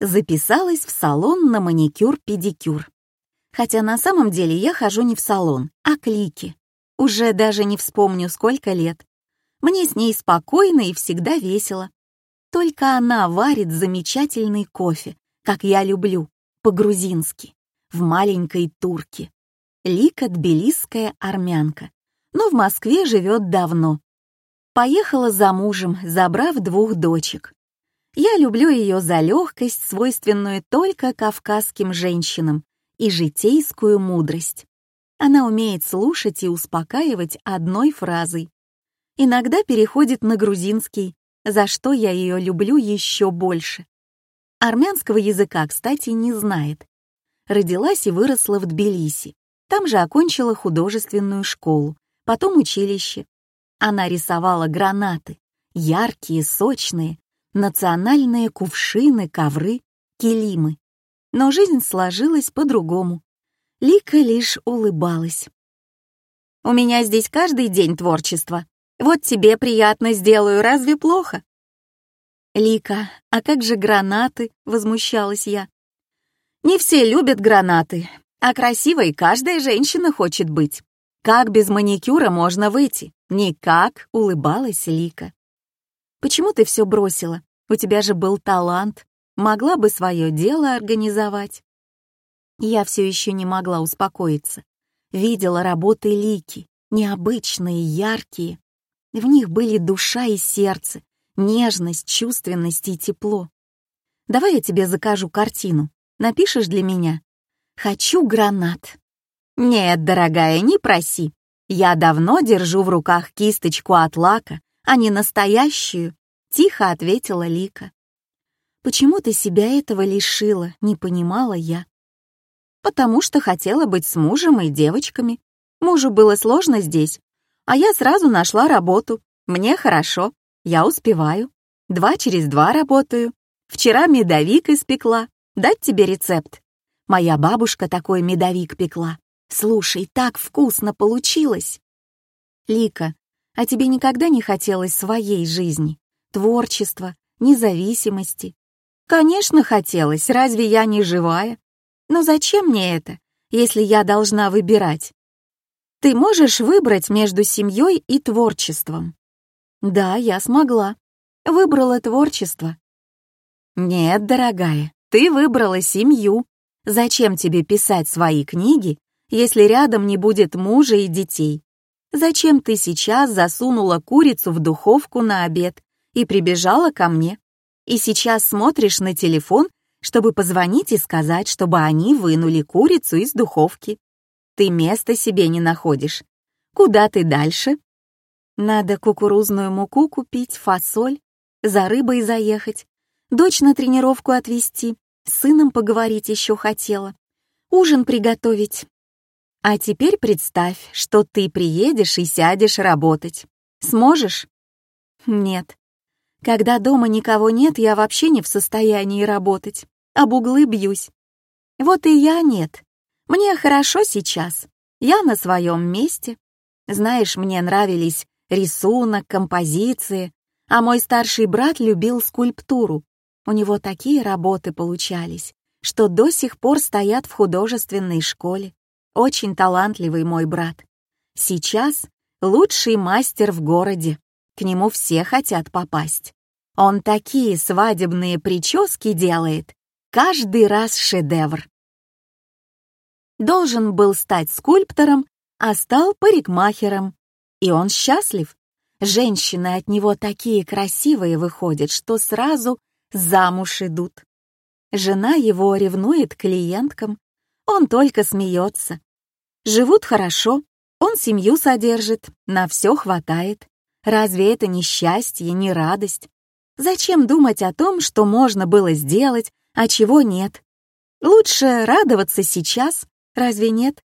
Записалась в салон на маникюр-педикюр. Хотя на самом деле я хожу не в салон, а к Лике. Уже даже не вспомню, сколько лет. Мне с ней спокойно и всегда весело. Только она варит замечательный кофе, как я люблю, по-грузински, в маленькой турке. Лика — тбилисская армянка, но в Москве живет давно. Поехала за мужем, забрав двух дочек. Я люблю ее за легкость, свойственную только кавказским женщинам, и житейскую мудрость. Она умеет слушать и успокаивать одной фразой. Иногда переходит на грузинский, за что я ее люблю еще больше. Армянского языка, кстати, не знает. Родилась и выросла в Тбилиси. Там же окончила художественную школу, потом училище. Она рисовала гранаты, яркие, сочные, национальные кувшины, ковры, килимы. Но жизнь сложилась по-другому. Лика лишь улыбалась. «У меня здесь каждый день творчество. Вот тебе приятно сделаю, разве плохо?» «Лика, а как же гранаты?» — возмущалась я. «Не все любят гранаты, а красивой каждая женщина хочет быть. Как без маникюра можно выйти? Никак», — улыбалась Лика. «Почему ты все бросила? У тебя же был талант. Могла бы свое дело организовать». Я все еще не могла успокоиться. Видела работы Лики, необычные, яркие. В них были душа и сердце, нежность, чувственность и тепло. Давай я тебе закажу картину. Напишешь для меня? Хочу гранат. Нет, дорогая, не проси. Я давно держу в руках кисточку от лака, а не настоящую, тихо ответила Лика. Почему ты себя этого лишила, не понимала я. Потому что хотела быть с мужем и девочками. Мужу было сложно здесь, а я сразу нашла работу. Мне хорошо, я успеваю. Два через два работаю. Вчера медовик испекла. Дать тебе рецепт? Моя бабушка такой медовик пекла. Слушай, так вкусно получилось. Лика, а тебе никогда не хотелось своей жизни, творчества, независимости? Конечно, хотелось, разве я не живая? Но зачем мне это, если я должна выбирать? Ты можешь выбрать между семьей и творчеством. Да, я смогла. Выбрала творчество. Нет, дорогая, ты выбрала семью. Зачем тебе писать свои книги, если рядом не будет мужа и детей? Зачем ты сейчас засунула курицу в духовку на обед и прибежала ко мне? И сейчас смотришь на телефон, чтобы позвонить и сказать, чтобы они вынули курицу из духовки. Ты места себе не находишь. Куда ты дальше? Надо кукурузную муку купить, фасоль, за рыбой заехать, дочь на тренировку отвезти, с сыном поговорить еще хотела, ужин приготовить. А теперь представь, что ты приедешь и сядешь работать. Сможешь? Нет. Когда дома никого нет, я вообще не в состоянии работать. Об углы бьюсь. Вот и я нет. Мне хорошо сейчас. Я на своем месте. Знаешь, мне нравились рисунок, композиции, а мой старший брат любил скульптуру. У него такие работы получались, что до сих пор стоят в художественной школе. Очень талантливый мой брат. Сейчас лучший мастер в городе. К нему все хотят попасть. Он такие свадебные прически делает. Каждый раз шедевр должен был стать скульптором, а стал парикмахером. И он счастлив. Женщины от него такие красивые выходят, что сразу замуж идут. Жена его ревнует клиенткам, он только смеется. Живут хорошо, он семью содержит, на все хватает. Разве это не счастье, не радость? Зачем думать о том, что можно было сделать, а чего нет? Лучше радоваться сейчас, Разве нет?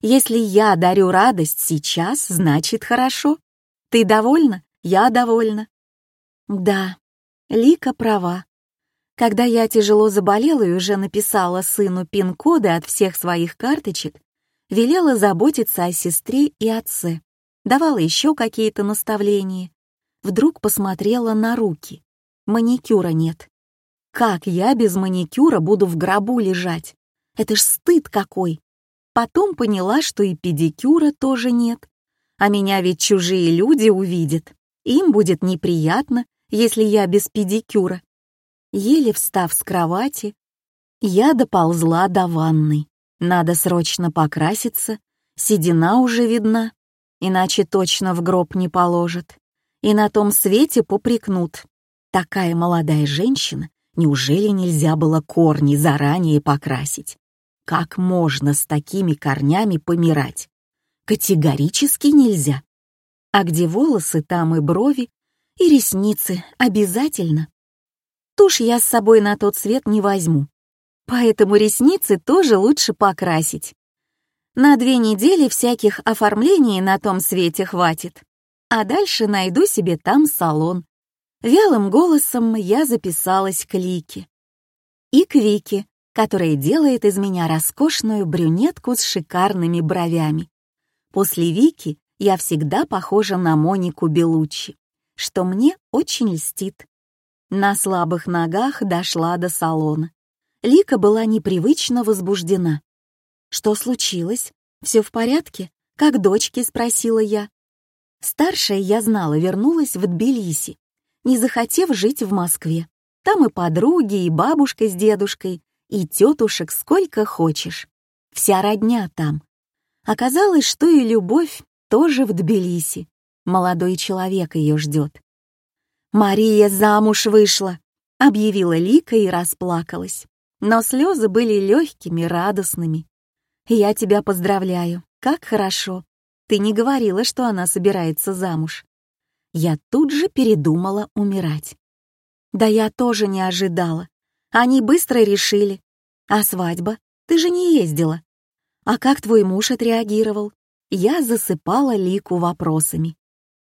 Если я дарю радость сейчас, значит хорошо. Ты довольна? Я довольна. Да, Лика права. Когда я тяжело заболела и уже написала сыну пин-коды от всех своих карточек, велела заботиться о сестре и отце, давала еще какие-то наставления. Вдруг посмотрела на руки. Маникюра нет. Как я без маникюра буду в гробу лежать? Это ж стыд какой. Потом поняла, что и педикюра тоже нет. А меня ведь чужие люди увидят. Им будет неприятно, если я без педикюра. Еле встав с кровати, я доползла до ванной. Надо срочно покраситься, седина уже видна, иначе точно в гроб не положат. И на том свете попрекнут. Такая молодая женщина, неужели нельзя было корни заранее покрасить? Как можно с такими корнями помирать? Категорически нельзя. А где волосы, там и брови, и ресницы обязательно. Тушь я с собой на тот свет не возьму, поэтому ресницы тоже лучше покрасить. На две недели всяких оформлений на том свете хватит, а дальше найду себе там салон. Вялым голосом я записалась к Лике. И к Вике, которая делает из меня роскошную брюнетку с шикарными бровями. После Вики я всегда похожа на Монику Белуччи, что мне очень льстит. На слабых ногах дошла до салона. Лика была непривычно возбуждена. «Что случилось? Все в порядке?» Как дочки, спросила я. Старшая, я знала, вернулась в Тбилиси, не захотев жить в Москве. Там и подруги, и бабушка с дедушкой, и тетушек сколько хочешь. Вся родня там. Оказалось, что и любовь тоже в Тбилиси. Молодой человек ее ждет. «Мария замуж вышла», — объявила Лика и расплакалась. Но слезы были легкими, радостными. «Я тебя поздравляю. Как хорошо. Ты не говорила, что она собирается замуж». Я тут же передумала умирать. Да я тоже не ожидала. Они быстро решили. А свадьба? Ты же не ездила. А как твой муж отреагировал? Я засыпала Лику вопросами.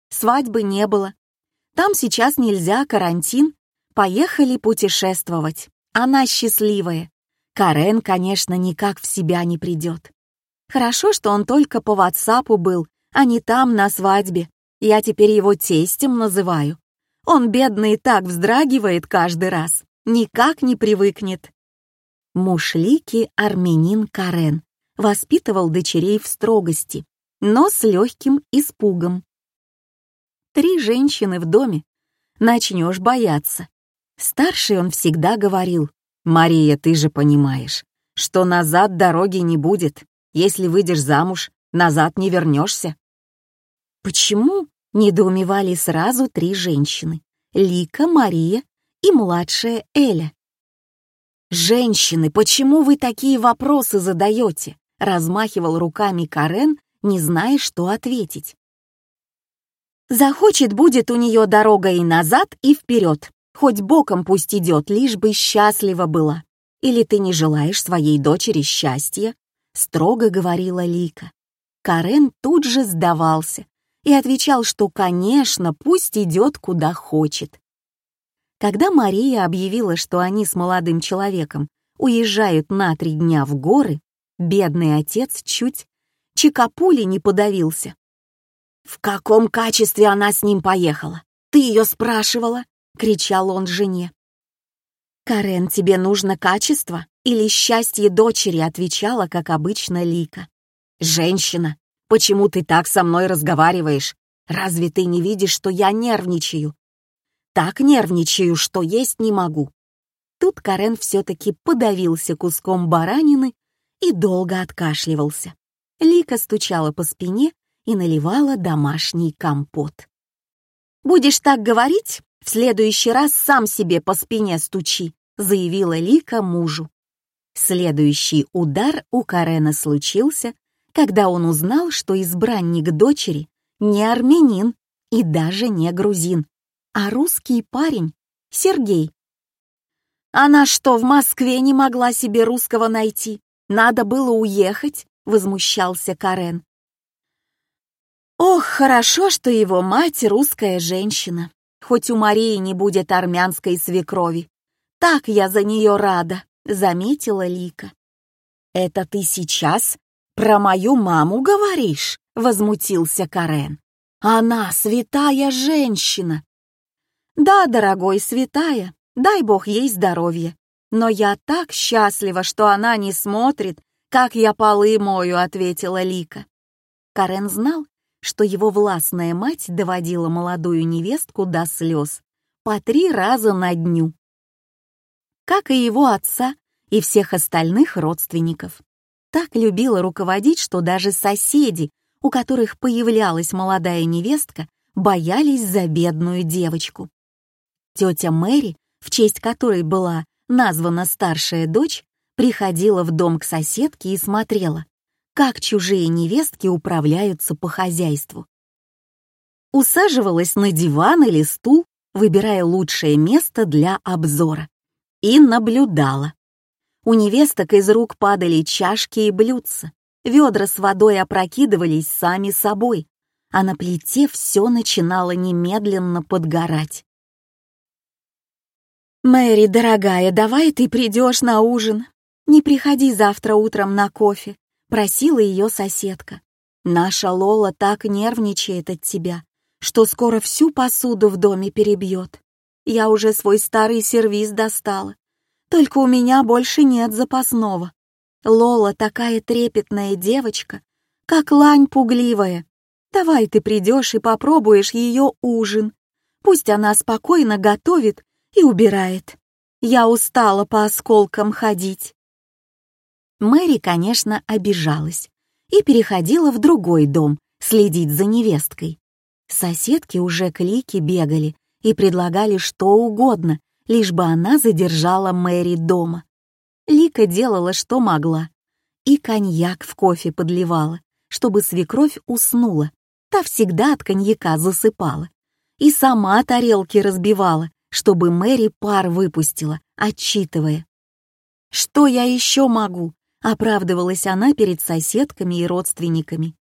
Свадьбы не было. Там сейчас нельзя, карантин. Поехали путешествовать. Она счастливая. Карен, конечно, никак в себя не придет. Хорошо, что он только по ватсапу был, а не там, на свадьбе. Я теперь его тестем называю. Он, бедный, так вздрагивает каждый раз. Никак не привыкнет. Муж Лики, армянин Карен, воспитывал дочерей в строгости, но с легким испугом. Три женщины в доме. Начнешь бояться. Старший он всегда говорил, «Мария, ты же понимаешь, что назад дороги не будет. Если выйдешь замуж, назад не вернешься». Почему недоумевали сразу три женщины? Лика, Мария и младшая Эля. «Женщины, почему вы такие вопросы задаете?» размахивал руками Карен, не зная, что ответить. Захочет, будет у нее дорога и назад, и вперед. Хоть боком пусть идет, лишь бы счастлива была. Или ты не желаешь своей дочери счастья? Строго говорила Лика. Карен тут же сдавался и отвечал, что, конечно, пусть идет куда хочет. Когда Мария объявила, что они с молодым человеком уезжают на три дня в горы, Бедный отец чуть чикапули не подавился. «В каком качестве она с ним поехала? Ты ее спрашивала?» — кричал он жене. «Карен, тебе нужно качество или счастье дочери?» — отвечала, как обычно, Лика. «Женщина, почему ты так со мной разговариваешь? Разве ты не видишь, что я нервничаю? Так нервничаю, что есть не могу». Тут Карен все-таки подавился куском баранины и долго откашливался. Лика стучала по спине и наливала домашний компот. «Будешь так говорить, в следующий раз сам себе по спине стучи», заявила Лика мужу. Следующий удар у Карена случился, когда он узнал, что избранник дочери не армянин и даже не грузин, а русский парень, Сергей. Она что, в Москве не могла себе русского найти? Надо было уехать, возмущался Карен. Ох, хорошо, что его мать русская женщина. Хоть у Марии не будет армянской свекрови. Так я за нее рада, заметила Лика. Это ты сейчас про мою маму говоришь? возмутился Карен. Она святая женщина. Да, дорогой, святая, дай бог ей здоровье. Но я так счастлива, что она не смотрит, как я полы мою», — ответила Лика. Карен знал, что его властная мать доводила молодую невестку до слез по три раза на дню. Как и его отца и всех остальных родственников. Так любила руководить, что даже соседи, у которых появлялась молодая невестка, боялись за бедную девочку. Тетя Мэри, в честь которой была названа старшая дочь, приходила в дом к соседке и смотрела, как чужие невестки управляются по хозяйству. Усаживалась на диван или стул, выбирая лучшее место для обзора, и наблюдала. У невесток из рук падали чашки и блюдца, ведра с водой опрокидывались сами собой, а на плите все начинало немедленно подгорать. «Мэри, дорогая, давай ты придешь на ужин. Не приходи завтра утром на кофе», — просила ее соседка. «Наша Лола так нервничает от тебя, что скоро всю посуду в доме перебьет. Я уже свой старый сервиз достала. Только у меня больше нет запасного. Лола такая трепетная девочка, как лань пугливая. Давай ты придешь и попробуешь ее ужин. Пусть она спокойно готовит и убирает. Я устала по осколкам ходить. Мэри, конечно, обижалась и переходила в другой дом следить за невесткой. Соседки уже клики бегали и предлагали что угодно, лишь бы она задержала Мэри дома. Лика делала, что могла. И коньяк в кофе подливала, чтобы свекровь уснула. Та всегда от коньяка засыпала. И сама тарелки разбивала, чтобы Мэри пар выпустила, отчитывая. «Что я еще могу?» — оправдывалась она перед соседками и родственниками.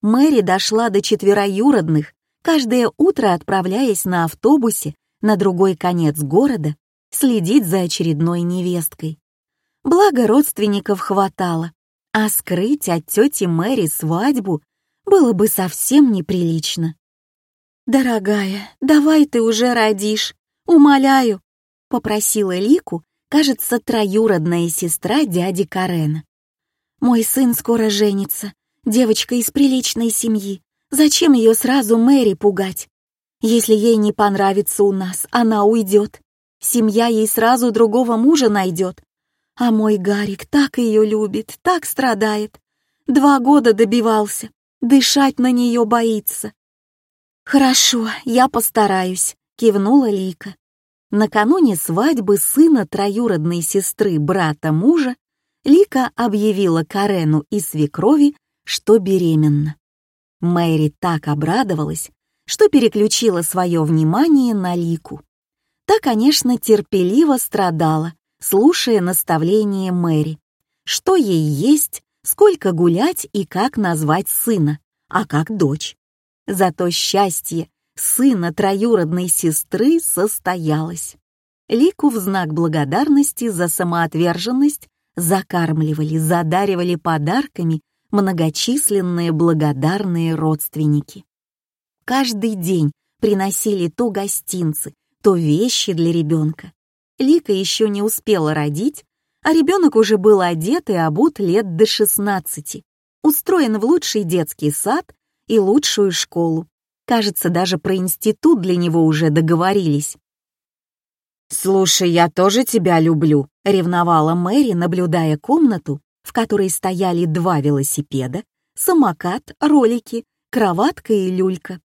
Мэри дошла до четвероюродных, каждое утро отправляясь на автобусе на другой конец города следить за очередной невесткой. Благо родственников хватало, а скрыть от тети Мэри свадьбу было бы совсем неприлично. «Дорогая, давай ты уже родишь, «Умоляю», — попросила Лику, кажется, троюродная сестра дяди Карена. «Мой сын скоро женится, девочка из приличной семьи. Зачем ее сразу Мэри пугать? Если ей не понравится у нас, она уйдет. Семья ей сразу другого мужа найдет. А мой Гарик так ее любит, так страдает. Два года добивался, дышать на нее боится. «Хорошо, я постараюсь», кивнула Лика. Накануне свадьбы сына троюродной сестры брата мужа Лика объявила Карену и свекрови, что беременна. Мэри так обрадовалась, что переключила свое внимание на Лику. Та, конечно, терпеливо страдала, слушая наставления Мэри. Что ей есть, сколько гулять и как назвать сына, а как дочь. Зато счастье сына троюродной сестры состоялось. Лику в знак благодарности за самоотверженность закармливали, задаривали подарками многочисленные благодарные родственники. Каждый день приносили то гостинцы, то вещи для ребенка. Лика еще не успела родить, а ребенок уже был одет и обут лет до 16, устроен в лучший детский сад и лучшую школу, Кажется, даже про институт для него уже договорились. «Слушай, я тоже тебя люблю», — ревновала Мэри, наблюдая комнату, в которой стояли два велосипеда, самокат, ролики, кроватка и люлька,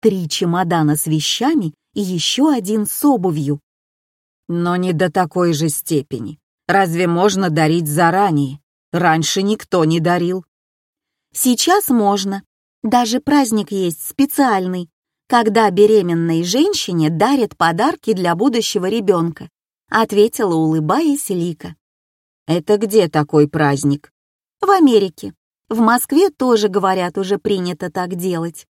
три чемодана с вещами и еще один с обувью. Но не до такой же степени. Разве можно дарить заранее? Раньше никто не дарил. Сейчас можно, даже праздник есть специальный, когда беременной женщине дарят подарки для будущего ребенка, ответила, улыбаясь Лика. Это где такой праздник? В Америке. В Москве тоже, говорят, уже принято так делать.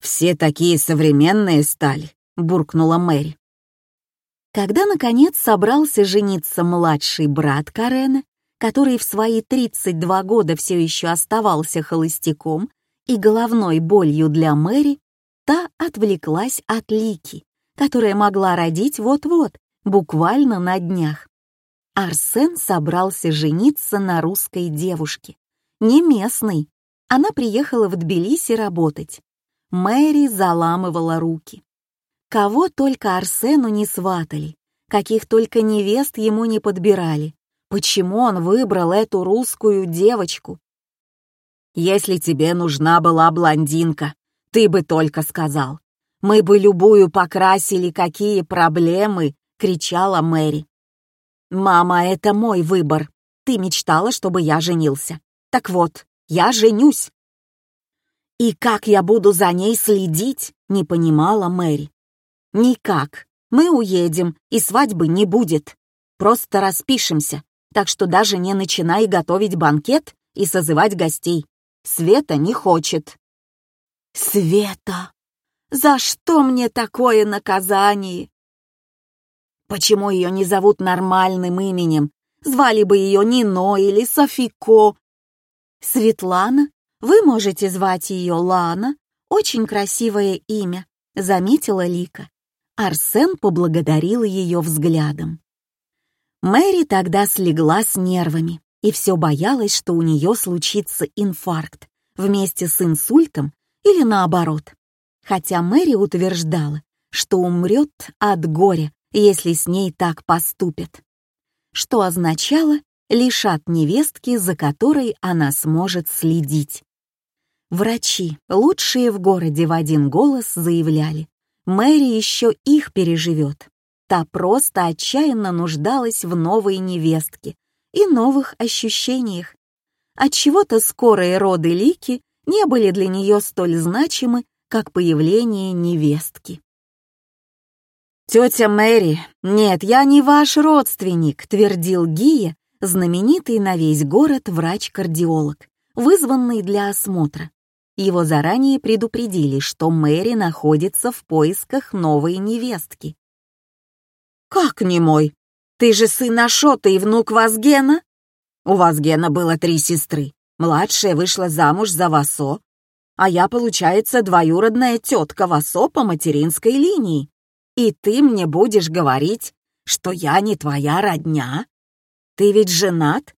«Все такие современные стали», — буркнула Мэри. Когда, наконец, собрался жениться младший брат Карена, который в свои 32 года все еще оставался холостяком и головной болью для Мэри, та отвлеклась от Лики, которая могла родить вот-вот, буквально на днях. Арсен собрался жениться на русской девушке, не местной. Она приехала в Тбилиси работать. Мэри заламывала руки. Кого только Арсену не сватали, каких только невест ему не подбирали. Почему он выбрал эту русскую девочку? Если тебе нужна была блондинка, ты бы только сказал. Мы бы любую покрасили, какие проблемы, кричала Мэри. Мама, это мой выбор. Ты мечтала, чтобы я женился. Так вот, я женюсь. И как я буду за ней следить, не понимала Мэри. Никак. Мы уедем, и свадьбы не будет. Просто распишемся, так что даже не начинай готовить банкет и созывать гостей. Света не хочет. Света! За что мне такое наказание? Почему ее не зовут нормальным именем? Звали бы ее Нино или Софико. Светлана? Вы можете звать ее Лана. Очень красивое имя, заметила Лика. Арсен поблагодарил ее взглядом. Мэри тогда слегла с нервами и все боялась, что у нее случится инфаркт вместе с инсультом или наоборот. Хотя Мэри утверждала, что умрет от горя, если с ней так поступят. Что означало лишат невестки, за которой она сможет следить. Врачи, лучшие в городе в один голос, заявляли, Мэри еще их переживет. Та просто отчаянно нуждалась в новой невестке и новых ощущениях. Отчего-то скорые роды Лики не были для нее столь значимы, как появление невестки. «Тетя Мэри, нет, я не ваш родственник», — твердил Гия, знаменитый на весь город врач-кардиолог, вызванный для осмотра. Его заранее предупредили, что Мэри находится в поисках новой невестки. «Как не мой? Ты же сын Ашота и внук Вазгена?» «У Вазгена было три сестры. Младшая вышла замуж за Васо, а я, получается, двоюродная тетка Васо по материнской линии. И ты мне будешь говорить, что я не твоя родня? Ты ведь женат?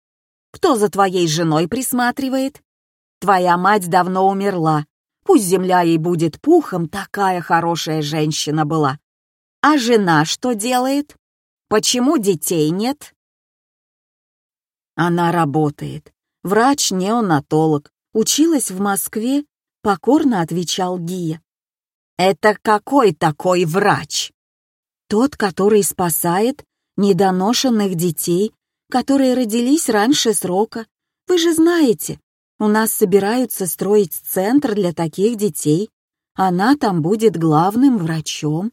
Кто за твоей женой присматривает? Твоя мать давно умерла. Пусть земля ей будет пухом, такая хорошая женщина была. А жена что делает? Почему детей нет? Она работает. Врач-неонатолог. Училась в Москве, покорно отвечал Гия. Это какой такой врач? Тот, который спасает недоношенных детей, которые родились раньше срока. Вы же знаете, у нас собираются строить центр для таких детей. Она там будет главным врачом.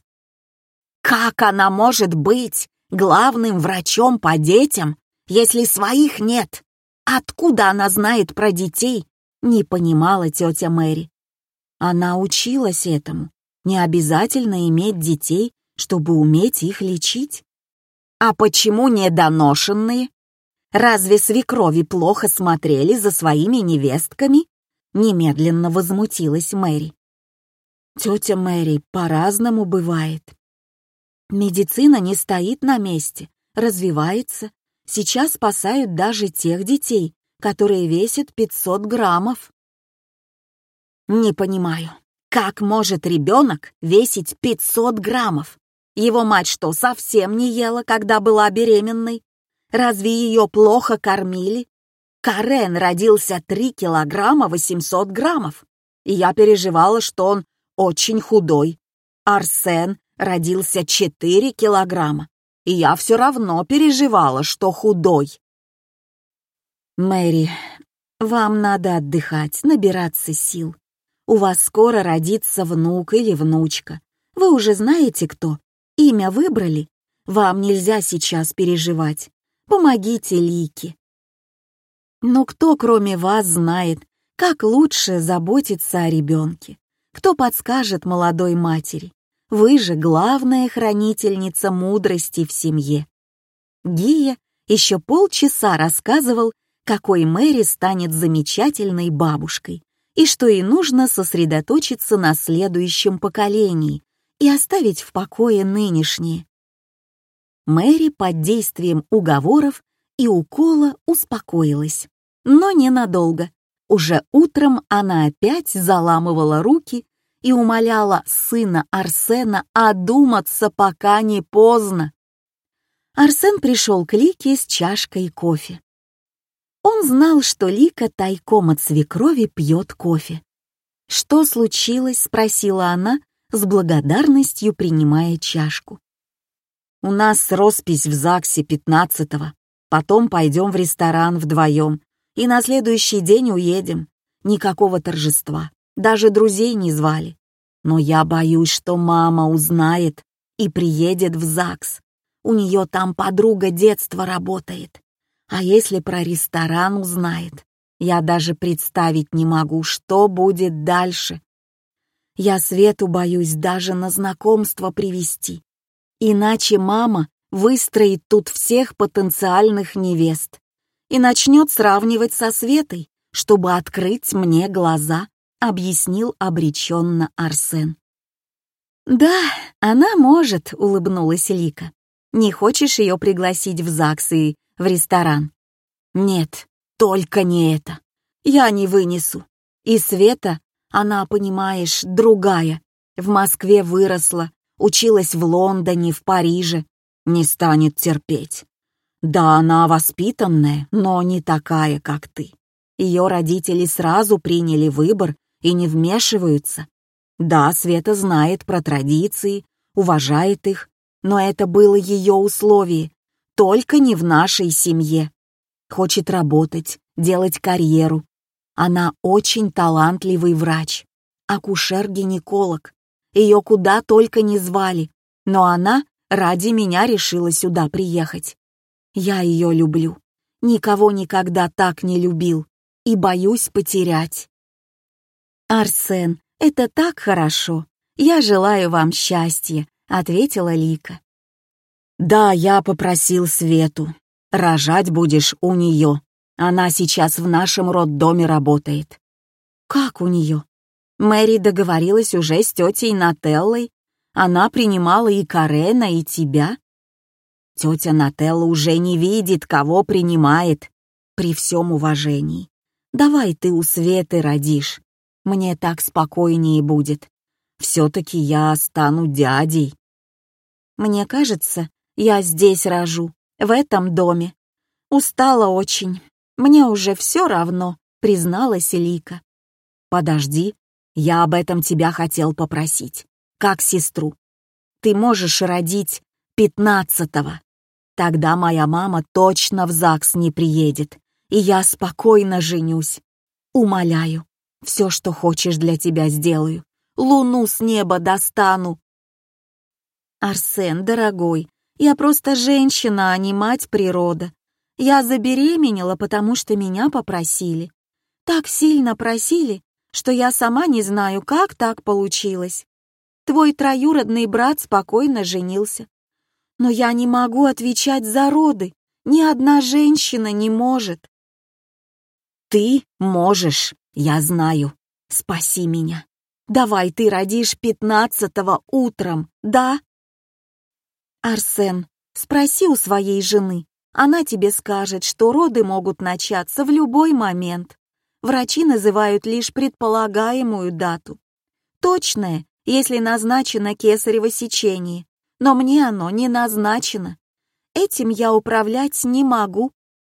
Как она может быть главным врачом по детям, если своих нет? Откуда она знает про детей? Не понимала тетя Мэри. Она училась этому. Не обязательно иметь детей, чтобы уметь их лечить. А почему недоношенные? Разве свекрови плохо смотрели за своими невестками? Немедленно возмутилась Мэри. Тетя Мэри, по-разному бывает. Медицина не стоит на месте, развивается. Сейчас спасают даже тех детей, которые весят 500 граммов. Не понимаю, как может ребенок весить 500 граммов? Его мать что, совсем не ела, когда была беременной? Разве ее плохо кормили? Карен родился 3 килограмма 800 граммов, и я переживала, что он очень худой. Арсен родился 4 килограмма, и я все равно переживала, что худой. Мэри, вам надо отдыхать, набираться сил. У вас скоро родится внук или внучка. Вы уже знаете, кто. Имя выбрали. Вам нельзя сейчас переживать. Помогите Лике. Но кто, кроме вас, знает, как лучше заботиться о ребенке? Кто подскажет молодой матери? Вы же главная хранительница мудрости в семье. Гия еще полчаса рассказывал, какой Мэри станет замечательной бабушкой и что ей нужно сосредоточиться на следующем поколении и оставить в покое нынешнее. Мэри под действием уговоров и укола успокоилась. Но ненадолго. Уже утром она опять заламывала руки и умоляла сына Арсена одуматься, пока не поздно. Арсен пришел к Лике с чашкой кофе. Он знал, что Лика тайком от свекрови пьет кофе. «Что случилось?» — спросила она, с благодарностью принимая чашку. «У нас роспись в ЗАГСе пятнадцатого. Потом пойдем в ресторан вдвоем. И на следующий день уедем. Никакого торжества. Даже друзей не звали. Но я боюсь, что мама узнает и приедет в ЗАГС. У нее там подруга детства работает. А если про ресторан узнает? Я даже представить не могу, что будет дальше. Я Свету боюсь даже на знакомство привести. Иначе мама выстроит тут всех потенциальных невест и начнет сравнивать со Светой, чтобы открыть мне глаза, объяснил обреченно Арсен. «Да, она может», — улыбнулась Лика. «Не хочешь ее пригласить в ЗАГС и в ресторан?» «Нет, только не это. Я не вынесу. И Света, она, понимаешь, другая. В Москве выросла, училась в Лондоне, в Париже. Не станет терпеть. Да, она воспитанная, но не такая, как ты. Ее родители сразу приняли выбор и не вмешиваются. Да, Света знает про традиции, уважает их, но это было ее условие, только не в нашей семье. Хочет работать, делать карьеру. Она очень талантливый врач, акушер-гинеколог. Ее куда только не звали, но она ради меня решила сюда приехать. Я ее люблю. Никого никогда так не любил и боюсь потерять. «Арсен, это так хорошо. Я желаю вам счастья», — ответила Лика. «Да, я попросил Свету. Рожать будешь у нее. Она сейчас в нашем роддоме работает». «Как у нее?» Мэри договорилась уже с тетей Нателлой. Она принимала и Карена, и тебя. Тетя Нателла уже не видит, кого принимает. При всем уважении. Давай ты у Светы родишь. Мне так спокойнее будет. Все-таки я стану дядей. Мне кажется, я здесь рожу, в этом доме. Устала очень. Мне уже все равно, призналась Лика. Подожди, я об этом тебя хотел попросить. Как сестру. Ты можешь родить пятнадцатого. Тогда моя мама точно в ЗАГС не приедет, и я спокойно женюсь. Умоляю, все, что хочешь для тебя сделаю. Луну с неба достану. Арсен, дорогой, я просто женщина, а не мать природа. Я забеременела, потому что меня попросили. Так сильно просили, что я сама не знаю, как так получилось. Твой троюродный брат спокойно женился. Но я не могу отвечать за роды. Ни одна женщина не может. Ты можешь, я знаю. Спаси меня. Давай ты родишь пятнадцатого утром, да? Арсен, спроси у своей жены. Она тебе скажет, что роды могут начаться в любой момент. Врачи называют лишь предполагаемую дату. Точное, если назначено кесарево сечение, но мне оно не назначено. Этим я управлять не могу.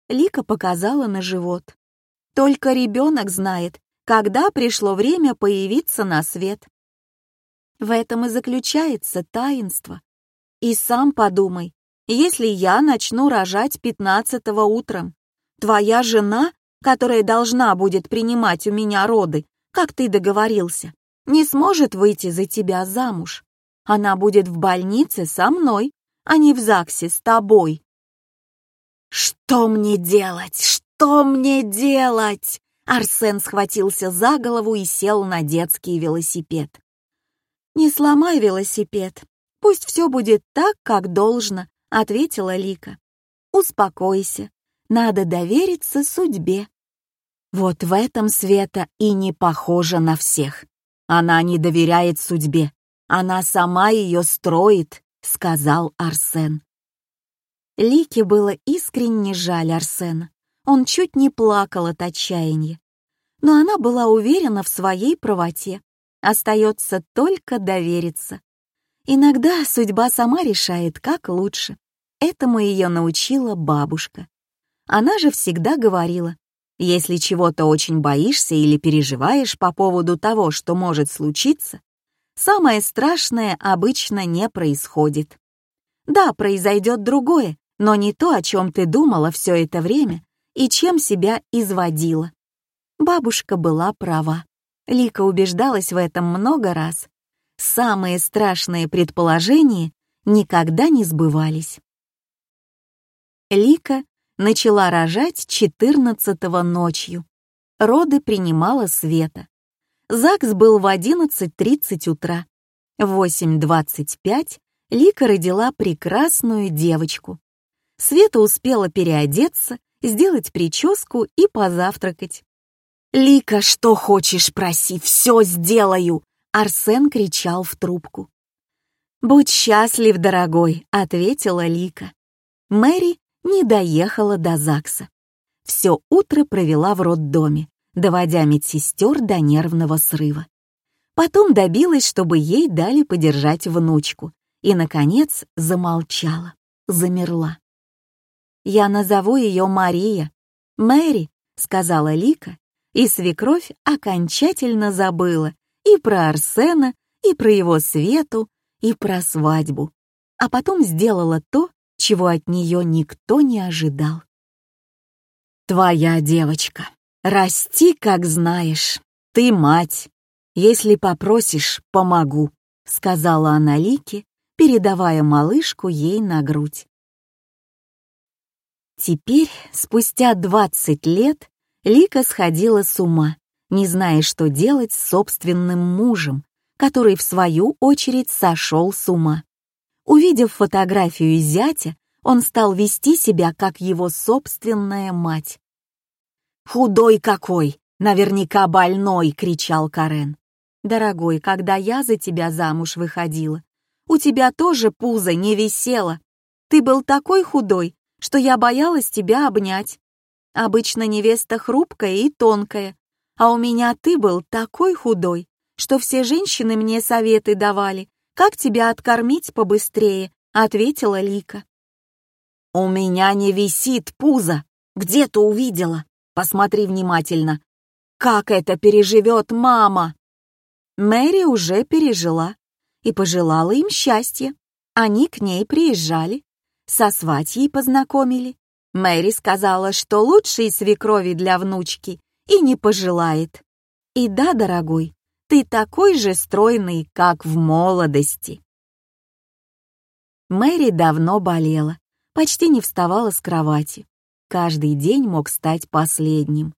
Лика показала на живот. Только ребенок знает, когда пришло время появиться на свет. В этом и заключается таинство. И сам подумай, если я начну рожать пятнадцатого утром, твоя жена, которая должна будет принимать у меня роды, как ты договорился, не сможет выйти за тебя замуж. Она будет в больнице со мной, а не в ЗАГСе с тобой. «Что мне делать? Что мне делать?» Арсен схватился за голову и сел на детский велосипед. «Не сломай велосипед. Пусть все будет так, как должно», — ответила Лика. «Успокойся. Надо довериться судьбе». Вот в этом Света и не похожа на всех. Она не доверяет судьбе. Она сама ее строит, сказал Арсен. Лике было искренне жаль Арсена. Он чуть не плакал от отчаяния. Но она была уверена в своей правоте. Остается только довериться. Иногда судьба сама решает, как лучше. Этому ее научила бабушка. Она же всегда говорила, если чего-то очень боишься или переживаешь по поводу того, что может случиться, самое страшное обычно не происходит. Да, произойдет другое, но не то, о чем ты думала все это время и чем себя изводила. Бабушка была права. Лика убеждалась в этом много раз. Самые страшные предположения никогда не сбывались. Лика начала рожать 14-го ночью. Роды принимала Света. ЗАГС был в 11.30 утра. В 8.25 Лика родила прекрасную девочку. Света успела переодеться, сделать прическу и позавтракать. «Лика, что хочешь, проси, все сделаю!» Арсен кричал в трубку. «Будь счастлив, дорогой», — ответила Лика. Мэри не доехала до ЗАГСа. Все утро провела в роддоме, доводя медсестер до нервного срыва. Потом добилась, чтобы ей дали подержать внучку, и, наконец, замолчала, замерла. «Я назову ее Мария. Мэри», — сказала Лика, и свекровь окончательно забыла и про Арсена, и про его Свету, и про свадьбу. А потом сделала то, чего от нее никто не ожидал. «Твоя девочка. Расти, как знаешь. Ты мать. Если попросишь, помогу», — сказала она Лике, передавая малышку ей на грудь. Теперь, спустя 20 лет, Лика сходила с ума, не зная, что делать с собственным мужем, который, в свою очередь, сошел с ума. Увидев фотографию зятя, он стал вести себя, как его собственная мать. «Худой какой! Наверняка больной!» — кричал Карен. «Дорогой, когда я за тебя замуж выходила, у тебя тоже пузо не висело. Ты был такой худой, что я боялась тебя обнять. Обычно невеста хрупкая и тонкая, а у меня ты был такой худой, что все женщины мне советы давали, как тебя откормить побыстрее, ответила Лика. У меня не висит пузо. Где ты увидела? Посмотри внимательно. Как это переживет мама? Мэри уже пережила и пожелала им счастья. Они к ней приезжали, со сватьей познакомили. Мэри сказала, что лучшей свекрови для внучки и не пожелает. И да, дорогой, ты такой же стройный, как в молодости. Мэри давно болела, почти не вставала с кровати. Каждый день мог стать последним.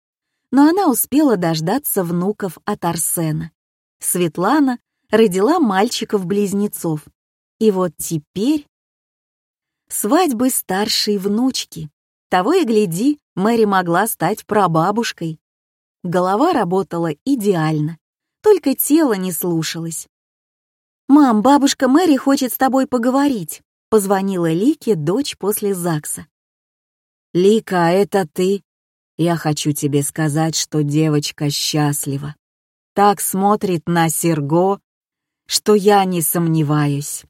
Но она успела дождаться внуков от Арсена. Светлана родила мальчиков-близнецов. И вот теперь свадьбы старшей внучки. Того и гляди, Мэри могла стать прабабушкой. Голова работала идеально, только тело не слушалось. «Мам, бабушка Мэри хочет с тобой поговорить», — позвонила Лике дочь после ЗАГСа. «Лика, а это ты? Я хочу тебе сказать, что девочка счастлива. Так смотрит на Серго, что я не сомневаюсь.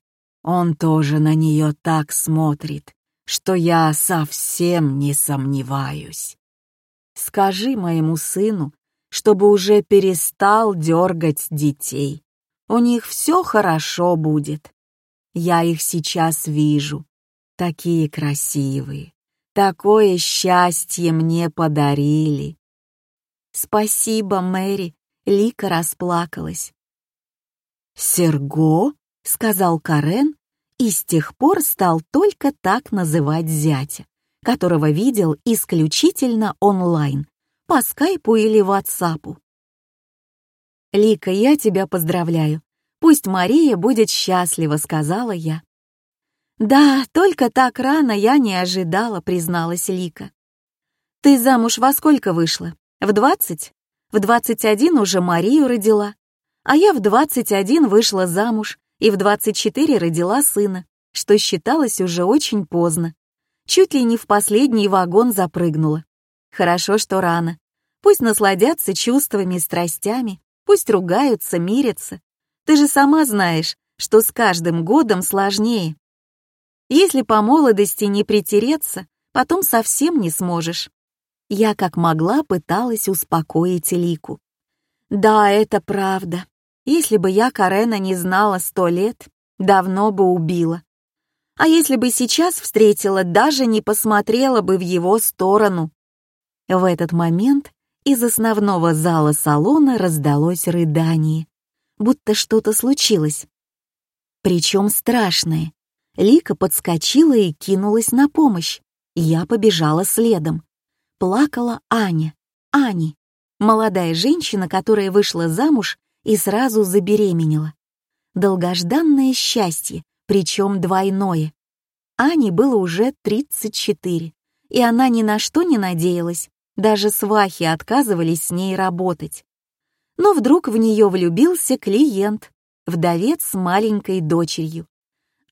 Он тоже на нее так смотрит, что я совсем не сомневаюсь. Скажи моему сыну, чтобы уже перестал дергать детей. У них все хорошо будет. Я их сейчас вижу. Такие красивые. Такое счастье мне подарили. Спасибо, Мэри. Лика расплакалась. «Серго?» — сказал Карен, и с тех пор стал только так называть зятя, которого видел исключительно онлайн, по скайпу или ватсапу. «Лика, я тебя поздравляю. Пусть Мария будет счастлива», — сказала я. «Да, только так рано я не ожидала», — призналась Лика. «Ты замуж во сколько вышла? В двадцать? В двадцать один уже Марию родила а я в 21 вышла замуж и в 24 родила сына, что считалось уже очень поздно. Чуть ли не в последний вагон запрыгнула. Хорошо, что рано. Пусть насладятся чувствами и страстями, пусть ругаются, мирятся. Ты же сама знаешь, что с каждым годом сложнее. Если по молодости не притереться, потом совсем не сможешь. Я как могла пыталась успокоить Лику. Да, это правда. Если бы я Карена не знала сто лет, давно бы убила. А если бы сейчас встретила, даже не посмотрела бы в его сторону. В этот момент из основного зала салона раздалось рыдание, будто что-то случилось. Причем страшное. Лика подскочила и кинулась на помощь. Я побежала следом. Плакала Аня. Ани. Молодая женщина, которая вышла замуж и сразу забеременела. Долгожданное счастье, причем двойное. Ане было уже 34, и она ни на что не надеялась, даже свахи отказывались с ней работать. Но вдруг в нее влюбился клиент, вдовец с маленькой дочерью.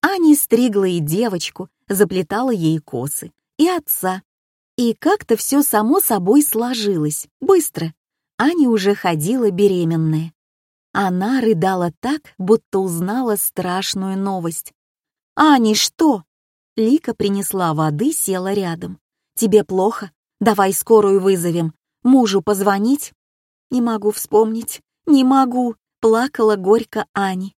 Аня стригла и девочку, заплетала ей косы, и отца. И как-то все само собой сложилось, быстро. Аня уже ходила беременная. Она рыдала так, будто узнала страшную новость. «Ани, что?» Лика принесла воды, села рядом. «Тебе плохо? Давай скорую вызовем. Мужу позвонить?» «Не могу вспомнить. Не могу», — плакала горько Ани.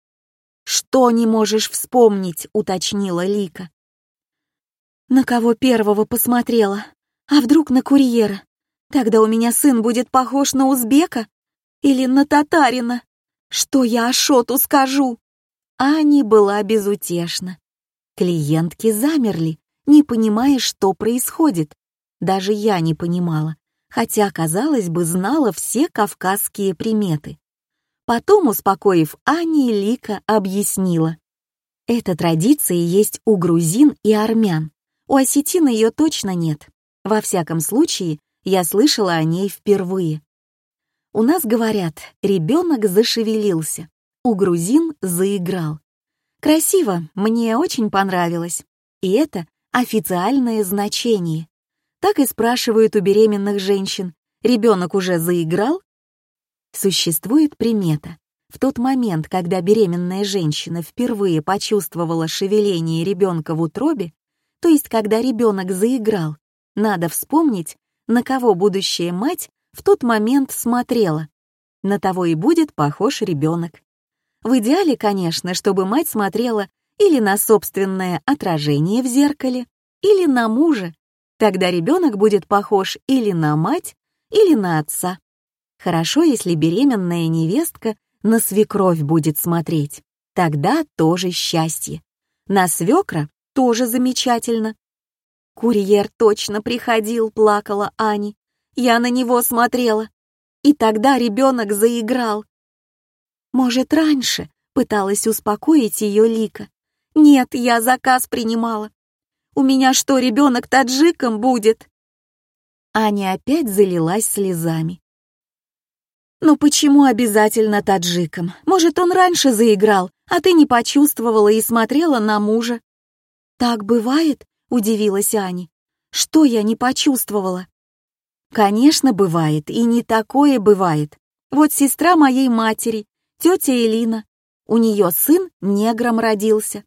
«Что не можешь вспомнить?» — уточнила Лика. «На кого первого посмотрела? А вдруг на курьера? Тогда у меня сын будет похож на узбека или на татарина. Что я Ашоту скажу?» Ани была безутешна. Клиентки замерли, не понимая, что происходит. Даже я не понимала, хотя, казалось бы, знала все кавказские приметы. Потом, успокоив Ани, Лика объяснила. Эта традиция есть у грузин и армян. У осетин ее точно нет. Во всяком случае, я слышала о ней впервые. У нас говорят, ребенок зашевелился, у грузин заиграл. Красиво, мне очень понравилось. И это официальное значение. Так и спрашивают у беременных женщин, ребенок уже заиграл? Существует примета. В тот момент, когда беременная женщина впервые почувствовала шевеление ребенка в утробе, то есть когда ребенок заиграл, надо вспомнить, на кого будущая мать в тот момент смотрела. На того и будет похож ребенок. В идеале, конечно, чтобы мать смотрела или на собственное отражение в зеркале, или на мужа. Тогда ребенок будет похож или на мать, или на отца. Хорошо, если беременная невестка на свекровь будет смотреть. Тогда тоже счастье. На свекра тоже замечательно. Курьер точно приходил, плакала Ани. Я на него смотрела. И тогда ребенок заиграл. Может, раньше, пыталась успокоить ее Лика. Нет, я заказ принимала. У меня что, ребенок таджиком будет? Аня опять залилась слезами. «Ну почему обязательно таджиком? Может, он раньше заиграл, а ты не почувствовала и смотрела на мужа?» «Так бывает?» — удивилась Аня. «Что я не почувствовала?» «Конечно, бывает, и не такое бывает. Вот сестра моей матери, тетя Элина, у нее сын негром родился.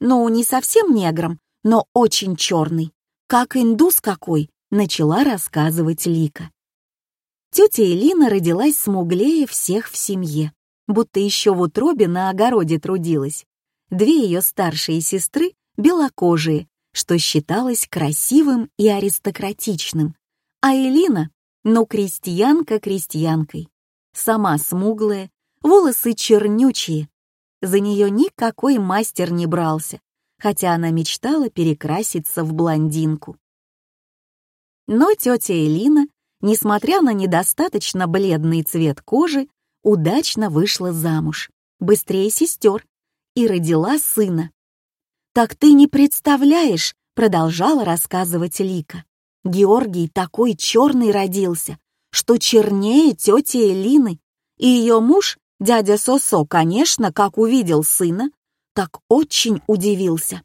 Ну, не совсем негром, но очень черный, как индус какой», — начала рассказывать Лика. Тетя Элина родилась смуглее всех в семье, будто еще в утробе на огороде трудилась. Две ее старшие сестры — белокожие, что считалось красивым и аристократичным, а Элина — ну крестьянка крестьянкой. Сама смуглая, волосы чернючие. За нее никакой мастер не брался, хотя она мечтала перекраситься в блондинку. Но тетя Элина несмотря на недостаточно бледный цвет кожи, удачно вышла замуж, быстрее сестер, и родила сына. «Так ты не представляешь», — продолжала рассказывать Лика. «Георгий такой черный родился, что чернее тети Элины, и ее муж, дядя Сосо, конечно, как увидел сына, так очень удивился.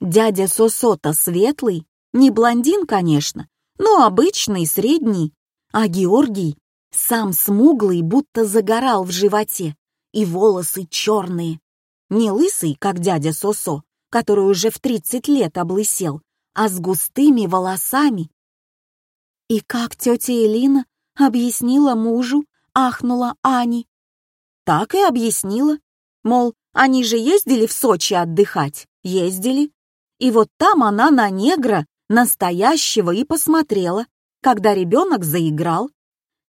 Дядя Сосо-то светлый, Не блондин, конечно, но обычный, средний. А Георгий сам смуглый, будто загорал в животе, и волосы черные. Не лысый, как дядя Сосо, который уже в 30 лет облысел, а с густыми волосами. И как тетя Элина объяснила мужу, ахнула Ани. Так и объяснила. Мол, они же ездили в Сочи отдыхать. Ездили. И вот там она на негра, настоящего, и посмотрела, когда ребенок заиграл.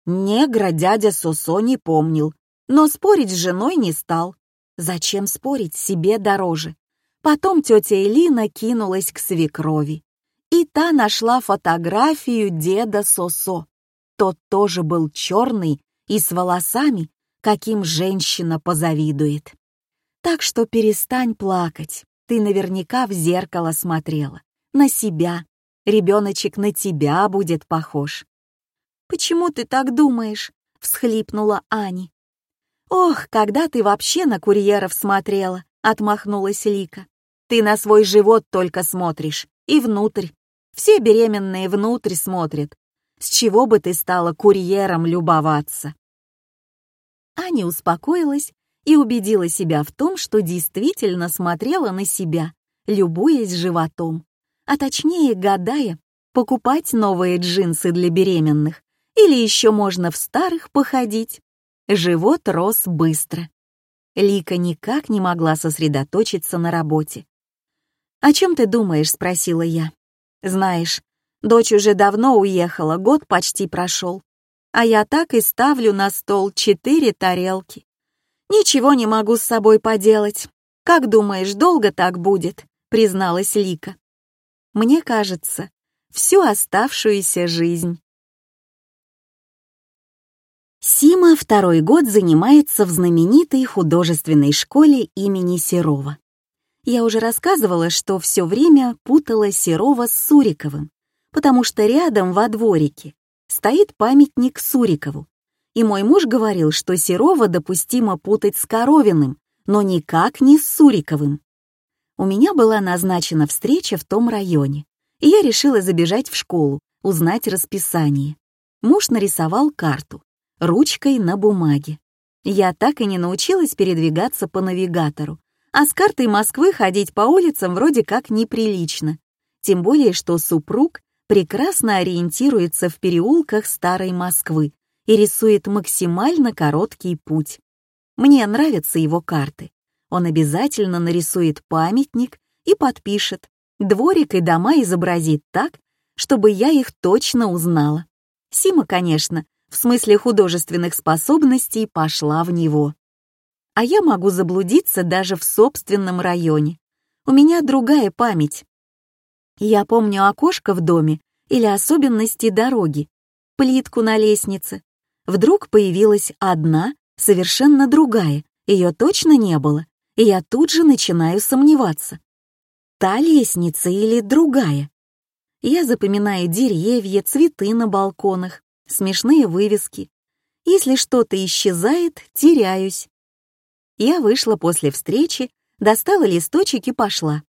Негра дядя Сосо не помнил, но спорить с женой не стал. Зачем спорить, себе дороже. Потом тетя Элина кинулась к свекрови. И та нашла фотографию деда Сосо. Тот тоже был черный и с волосами, каким женщина позавидует. Так что перестань плакать. Ты наверняка в зеркало смотрела. На себя. Ребеночек на тебя будет похож. «Почему ты так думаешь?» — всхлипнула Ани. «Ох, когда ты вообще на курьеров смотрела?» — отмахнулась Лика. «Ты на свой живот только смотришь. И внутрь. Все беременные внутрь смотрят. С чего бы ты стала курьером любоваться?» Аня успокоилась и убедила себя в том, что действительно смотрела на себя, любуясь животом, а точнее гадая, покупать новые джинсы для беременных или еще можно в старых походить. Живот рос быстро. Лика никак не могла сосредоточиться на работе. «О чем ты думаешь?» — спросила я. «Знаешь, дочь уже давно уехала, год почти прошел, а я так и ставлю на стол четыре тарелки. Ничего не могу с собой поделать. Как думаешь, долго так будет?» — призналась Лика. «Мне кажется, всю оставшуюся жизнь». Сима второй год занимается в знаменитой художественной школе имени Серова. Я уже рассказывала, что все время путала Серова с Суриковым, потому что рядом во дворике стоит памятник Сурикову. И мой муж говорил, что Серова допустимо путать с Коровиным, но никак не с Суриковым. У меня была назначена встреча в том районе, и я решила забежать в школу, узнать расписание. Муж нарисовал карту ручкой на бумаге. Я так и не научилась передвигаться по навигатору, а с картой Москвы ходить по улицам вроде как неприлично. Тем более, что супруг прекрасно ориентируется в переулках старой Москвы и рисует максимально короткий путь. Мне нравятся его карты. Он обязательно нарисует памятник и подпишет. Дворик и дома изобразит так, чтобы я их точно узнала. Сима, конечно, в смысле художественных способностей пошла в него. А я могу заблудиться даже в собственном районе. У меня другая память. Я помню окошко в доме или особенности дороги, плитку на лестнице. Вдруг появилась одна, совершенно другая, ее точно не было, и я тут же начинаю сомневаться. Та лестница или другая? Я запоминаю деревья, цветы на балконах, смешные вывески. Если что-то исчезает, теряюсь. Я вышла после встречи, достала листочек и пошла.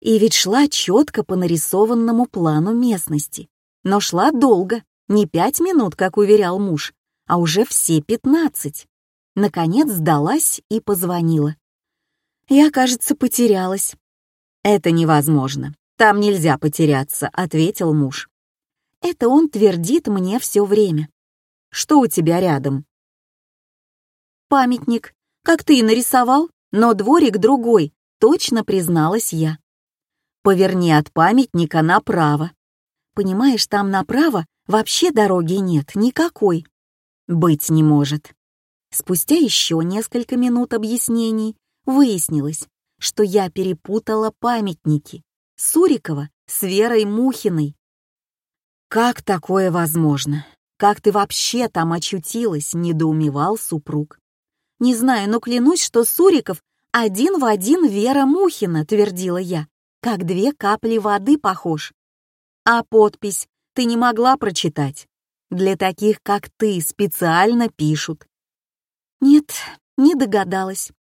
И ведь шла четко по нарисованному плану местности. Но шла долго, не пять минут, как уверял муж, а уже все пятнадцать. Наконец сдалась и позвонила. Я, кажется, потерялась. «Это невозможно. Там нельзя потеряться», — ответил муж. Это он твердит мне все время. Что у тебя рядом? Памятник, как ты и нарисовал, но дворик другой, точно призналась я. Поверни от памятника направо. Понимаешь, там направо вообще дороги нет, никакой. Быть не может. Спустя еще несколько минут объяснений выяснилось, что я перепутала памятники Сурикова с Верой Мухиной. «Как такое возможно? Как ты вообще там очутилась?» — недоумевал супруг. «Не знаю, но клянусь, что Суриков один в один Вера Мухина», — твердила я, «как две капли воды похож». «А подпись ты не могла прочитать? Для таких, как ты, специально пишут». «Нет, не догадалась.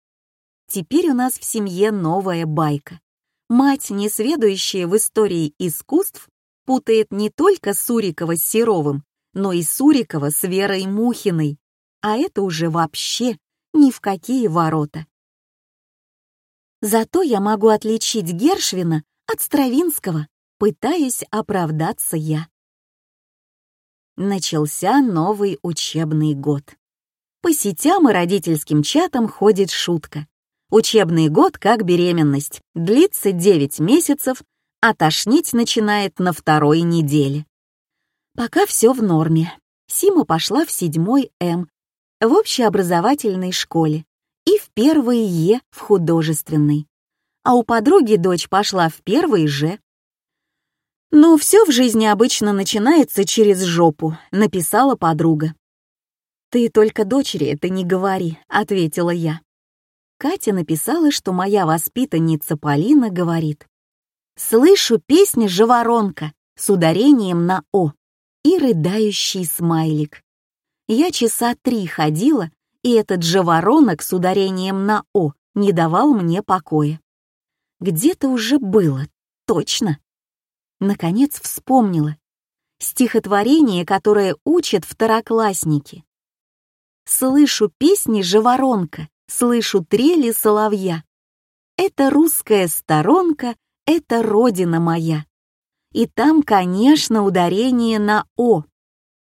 Теперь у нас в семье новая байка. мать, несведущая в истории искусств, путает не только Сурикова с Серовым, но и Сурикова с Верой Мухиной, а это уже вообще ни в какие ворота. Зато я могу отличить Гершвина от Стравинского, пытаясь оправдаться я. Начался новый учебный год. По сетям и родительским чатам ходит шутка. Учебный год как беременность, длится 9 месяцев, а тошнить начинает на второй неделе. Пока все в норме. Сима пошла в седьмой М в общеобразовательной школе и в первый Е в художественной. А у подруги дочь пошла в первый Ж. «Ну, все в жизни обычно начинается через жопу», — написала подруга. «Ты только дочери это не говори», — ответила я. Катя написала, что моя воспитанница Полина говорит. «Слышу песню «Жаворонка» с ударением на «о» и рыдающий смайлик. Я часа три ходила, и этот жаворонок с ударением на «о» не давал мне покоя. Где-то уже было, точно. Наконец вспомнила. Стихотворение, которое учат второклассники. «Слышу песни жаворонка, слышу трели соловья. Это русская сторонка, это родина моя. И там, конечно, ударение на «о».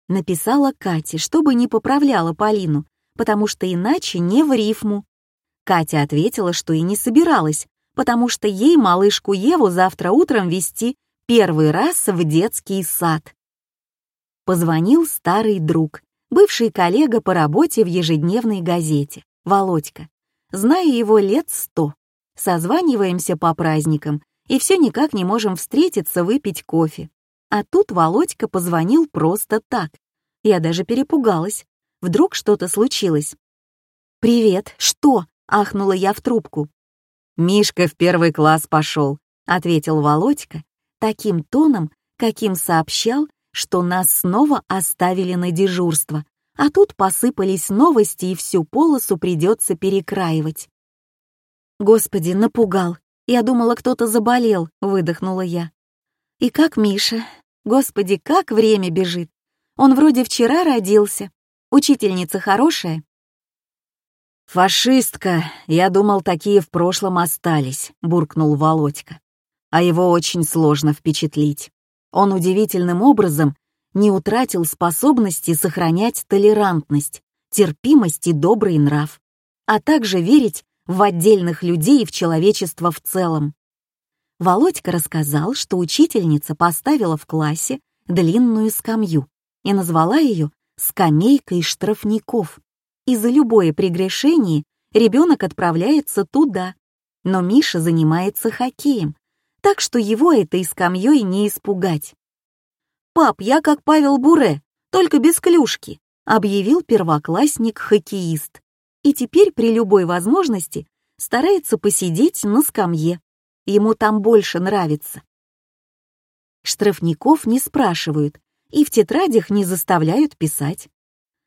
Написала Кате, чтобы не поправляла Полину, потому что иначе не в рифму. Катя ответила, что и не собиралась, потому что ей малышку Еву завтра утром вести первый раз в детский сад. Позвонил старый друг, бывший коллега по работе в ежедневной газете. Володька. Знаю его лет сто. Созваниваемся по праздникам и все никак не можем встретиться выпить кофе. А тут Володька позвонил просто так. Я даже перепугалась. Вдруг что-то случилось. «Привет, что?» — ахнула я в трубку. «Мишка в первый класс пошел», — ответил Володька таким тоном, каким сообщал, что нас снова оставили на дежурство, а тут посыпались новости, и всю полосу придется перекраивать. Господи, напугал. Я думала, кто-то заболел, выдохнула я. И как Миша? Господи, как время бежит. Он вроде вчера родился. Учительница хорошая? «Фашистка, я думал, такие в прошлом остались», — буркнул Володька. А его очень сложно впечатлить. Он удивительным образом не утратил способности сохранять толерантность, терпимость и добрый нрав, а также верить в отдельных людей и в человечество в целом. Володька рассказал, что учительница поставила в классе длинную скамью и назвала ее «скамейкой штрафников». И за любое прегрешение ребенок отправляется туда, но Миша занимается хоккеем, так что его этой скамьей не испугать. «Пап, я как Павел Буре, только без клюшки», объявил первоклассник-хоккеист. И теперь при любой возможности старается посидеть на скамье. Ему там больше нравится. Штрафников не спрашивают и в тетрадях не заставляют писать.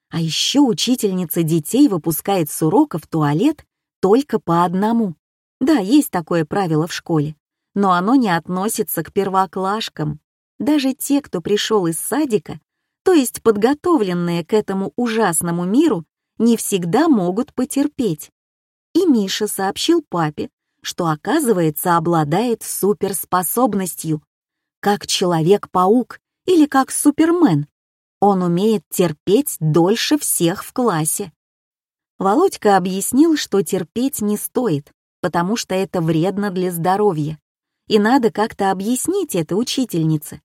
А еще учительница детей выпускает с урока в туалет только по одному. Да, есть такое правило в школе, но оно не относится к первоклашкам. Даже те, кто пришел из садика, то есть подготовленные к этому ужасному миру, не всегда могут потерпеть. И Миша сообщил папе, что, оказывается, обладает суперспособностью, как Человек-паук или как Супермен. Он умеет терпеть дольше всех в классе. Володька объяснил, что терпеть не стоит, потому что это вредно для здоровья. И надо как-то объяснить это учительнице.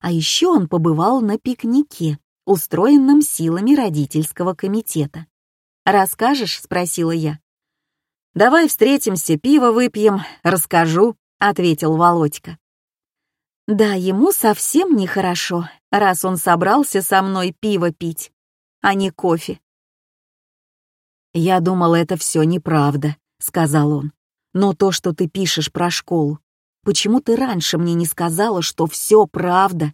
А еще он побывал на пикнике, устроенном силами родительского комитета. «Расскажешь?» — спросила я. «Давай встретимся, пиво выпьем, расскажу», — ответил Володька. Да, ему совсем нехорошо, раз он собрался со мной пиво пить, а не кофе. «Я думал, это все неправда», — сказал он. «Но то, что ты пишешь про школу, Почему ты раньше мне не сказала, что все правда?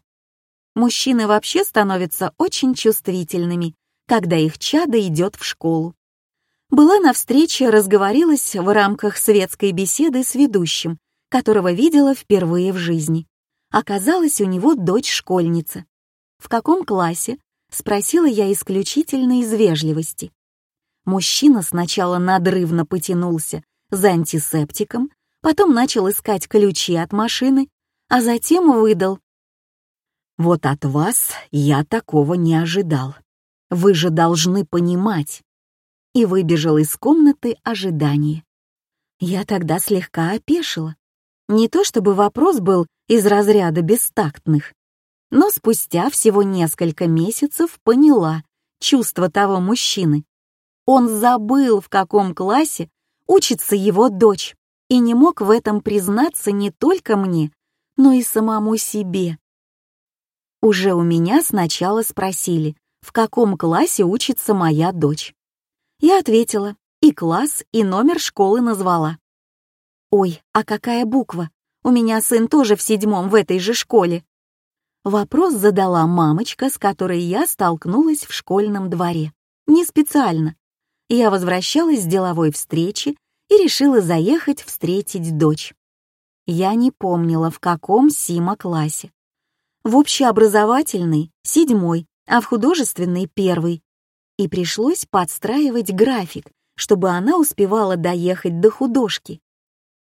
Мужчины вообще становятся очень чувствительными, когда их чадо идет в школу. Была на встрече, разговорилась в рамках светской беседы с ведущим, которого видела впервые в жизни. Оказалось, у него дочь-школьница. «В каком классе?» — спросила я исключительно из вежливости. Мужчина сначала надрывно потянулся за антисептиком, потом начал искать ключи от машины, а затем выдал. «Вот от вас я такого не ожидал. Вы же должны понимать». И выбежал из комнаты ожидания. Я тогда слегка опешила. Не то чтобы вопрос был из разряда бестактных, но спустя всего несколько месяцев поняла чувство того мужчины. Он забыл, в каком классе учится его дочь, и не мог в этом признаться не только мне, но и самому себе. Уже у меня сначала спросили, в каком классе учится моя дочь. Я ответила, и класс, и номер школы назвала. «Ой, а какая буква? У меня сын тоже в седьмом в этой же школе». Вопрос задала мамочка, с которой я столкнулась в школьном дворе. Не специально я возвращалась с деловой встречи и решила заехать встретить дочь. Я не помнила, в каком Сима классе. В общеобразовательный — седьмой, а в художественный — первый. И пришлось подстраивать график, чтобы она успевала доехать до художки.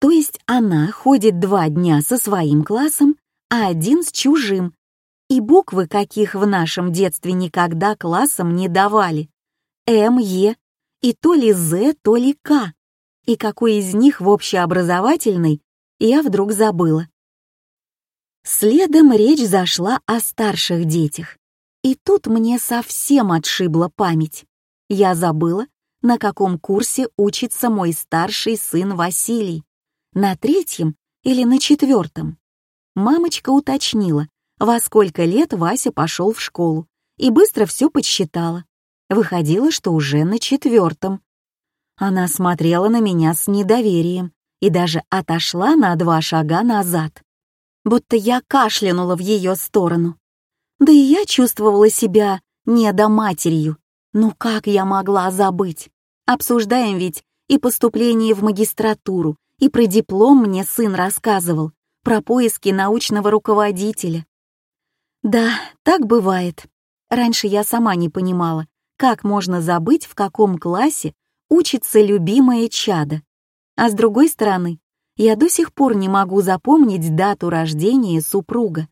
То есть она ходит два дня со своим классом, а один с чужим. И буквы, каких в нашем детстве никогда классом не давали. М, Е, и то ли З, то ли К. И какой из них в общеобразовательной, я вдруг забыла. Следом речь зашла о старших детях. И тут мне совсем отшибла память. Я забыла, на каком курсе учится мой старший сын Василий. На третьем или на четвертом? Мамочка уточнила, во сколько лет Вася пошел в школу, и быстро все подсчитала. Выходило, что уже на четвертом. Она смотрела на меня с недоверием и даже отошла на два шага назад, будто я кашлянула в ее сторону. Да и я чувствовала себя недоматерью. Ну как я могла забыть? Обсуждаем ведь и поступление в магистратуру, и про диплом мне сын рассказывал, про поиски научного руководителя. Да, так бывает. Раньше я сама не понимала, как можно забыть, в каком классе учится любимое чадо? А с другой стороны, я до сих пор не могу запомнить дату рождения супруга.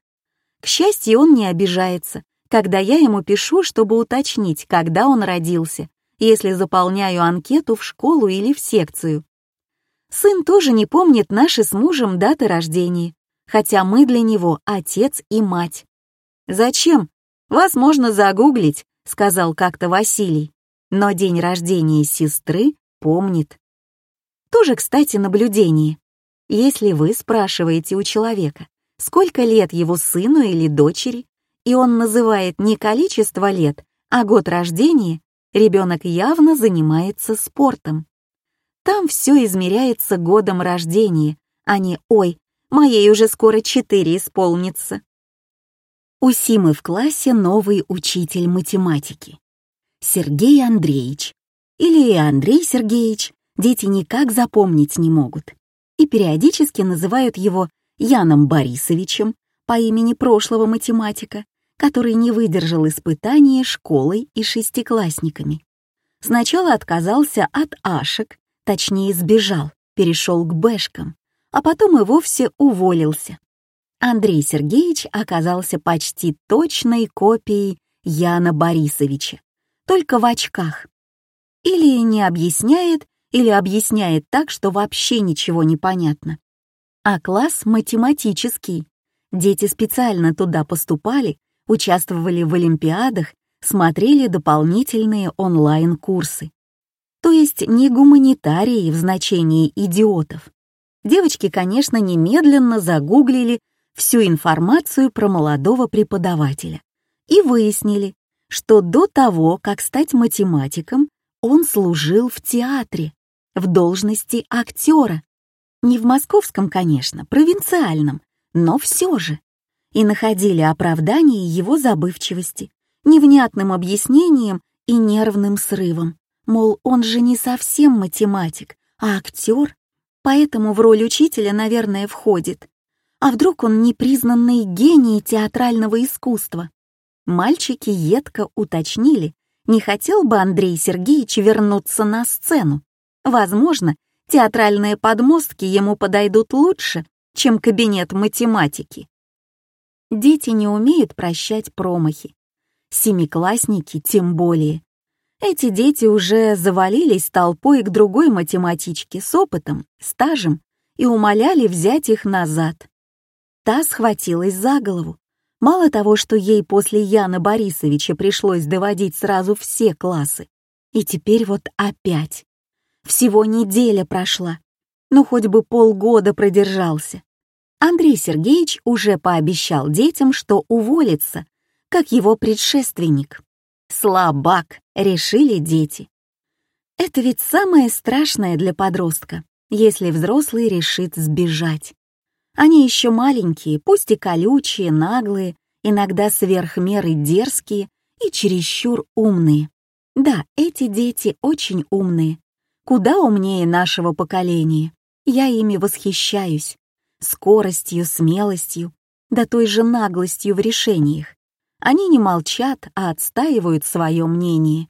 К счастью, он не обижается, когда я ему пишу, чтобы уточнить, когда он родился, если заполняю анкету в школу или в секцию. Сын тоже не помнит наши с мужем даты рождения, хотя мы для него отец и мать. Зачем? Вас можно загуглить, — сказал как-то Василий, но день рождения сестры помнит. Тоже, кстати, наблюдение. Если вы спрашиваете у человека, сколько лет его сыну или дочери, и он называет не количество лет, а год рождения, ребенок явно занимается спортом. Там все измеряется годом рождения, а не «Ой, моей уже скоро четыре исполнится». У Симы в классе новый учитель математики. Сергей Андреевич. Или Андрей Сергеевич, дети никак запомнить не могут. И периодически называют его Яном Борисовичем по имени прошлого математика, который не выдержал испытания школой и шестиклассниками. Сначала отказался от ашек, точнее сбежал, перешел к бэшкам, а потом и вовсе уволился. Андрей Сергеевич оказался почти точной копией Яна Борисовича, только в очках. Или не объясняет, или объясняет так, что вообще ничего не понятно. А класс математический. Дети специально туда поступали, участвовали в олимпиадах, смотрели дополнительные онлайн-курсы. То есть не гуманитарии в значении идиотов. Девочки, конечно, немедленно загуглили всю информацию про молодого преподавателя и выяснили, что до того, как стать математиком, он служил в театре, в должности актера. Не в московском, конечно, провинциальном, но все же. И находили оправдание его забывчивости, невнятным объяснением и нервным срывом. Мол, он же не совсем математик, а актер. поэтому в роль учителя, наверное, входит. А вдруг он непризнанный гений театрального искусства? Мальчики едко уточнили, не хотел бы Андрей Сергеевич вернуться на сцену. Возможно, театральные подмостки ему подойдут лучше, чем кабинет математики. Дети не умеют прощать промахи. Семиклассники тем более. Эти дети уже завалились толпой к другой математичке с опытом, стажем и умоляли взять их назад. Та схватилась за голову. Мало того, что ей после Яна Борисовича пришлось доводить сразу все классы, и теперь вот опять. Всего неделя прошла, ну хоть бы полгода продержался. Андрей Сергеевич уже пообещал детям, что уволится, как его предшественник. Слабак, решили дети. Это ведь самое страшное для подростка, если взрослый решит сбежать. Они еще маленькие, пусть и колючие, наглые, иногда сверх меры дерзкие и чересчур умные. Да, эти дети очень умные, куда умнее нашего поколения. Я ими восхищаюсь. Скоростью, смелостью, да той же наглостью в решениях. Они не молчат, а отстаивают свое мнение.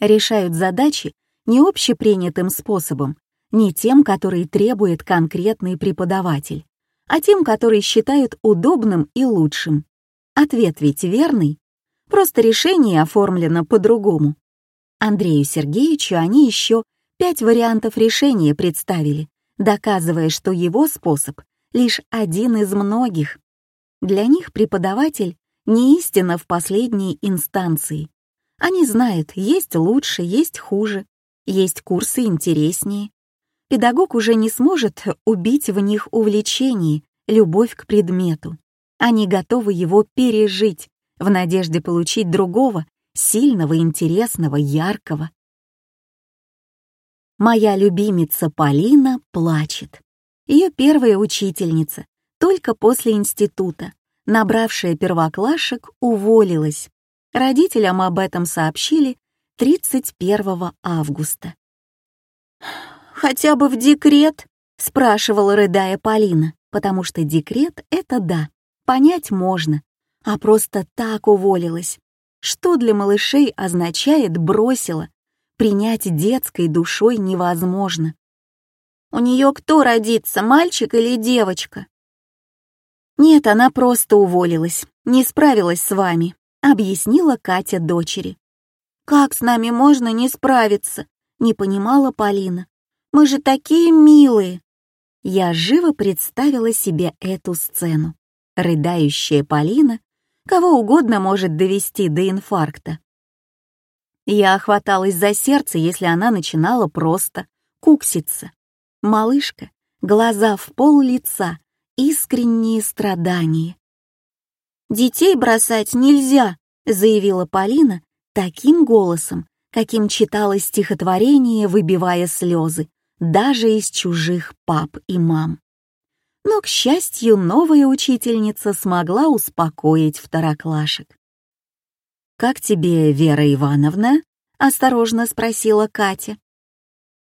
Решают задачи не общепринятым способом, не тем, который требует конкретный преподаватель, а тем, который считают удобным и лучшим. Ответ ведь верный, просто решение оформлено по-другому. Андрею Сергеевичу они еще пять вариантов решения представили, доказывая, что его способ — лишь один из многих. Для них преподаватель не истина в последней инстанции. Они знают, есть лучше, есть хуже, есть курсы интереснее, педагог уже не сможет убить в них увлечение, любовь к предмету. Они готовы его пережить в надежде получить другого, сильного, интересного, яркого. Моя любимица Полина плачет. Ее первая учительница, только после института, набравшая первоклашек, уволилась. Родителям об этом сообщили 31 августа хотя бы в декрет?» — спрашивала, рыдая Полина, потому что декрет — это да, понять можно, а просто так уволилась. Что для малышей означает «бросила»? Принять детской душой невозможно. У нее кто родится, мальчик или девочка? Нет, она просто уволилась, не справилась с вами, объяснила Катя дочери. Как с нами можно не справиться? Не понимала Полина. Мы же такие милые!» Я живо представила себе эту сцену. Рыдающая Полина кого угодно может довести до инфаркта. Я охваталась за сердце, если она начинала просто кукситься. Малышка, глаза в пол лица, искренние страдания. «Детей бросать нельзя», — заявила Полина таким голосом, каким читала стихотворение, выбивая слезы, даже из чужих пап и мам. Но, к счастью, новая учительница смогла успокоить второклашек. «Как тебе, Вера Ивановна?» — осторожно спросила Катя.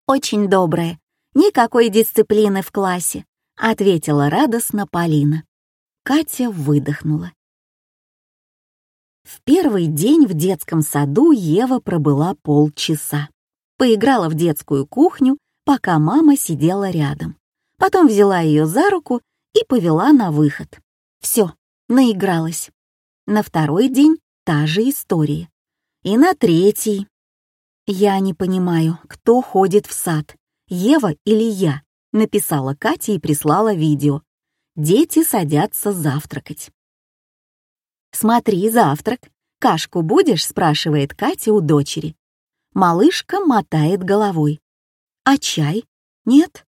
«Очень добрая, никакой дисциплины в классе», — ответила радостно Полина. Катя выдохнула. В первый день в детском саду Ева пробыла полчаса. Поиграла в детскую кухню пока мама сидела рядом. Потом взяла ее за руку и повела на выход. Все, наигралась. На второй день та же история. И на третий. «Я не понимаю, кто ходит в сад, Ева или я?» написала Катя и прислала видео. Дети садятся завтракать. «Смотри, завтрак. Кашку будешь?» — спрашивает Катя у дочери. Малышка мотает головой. А чай? Нет.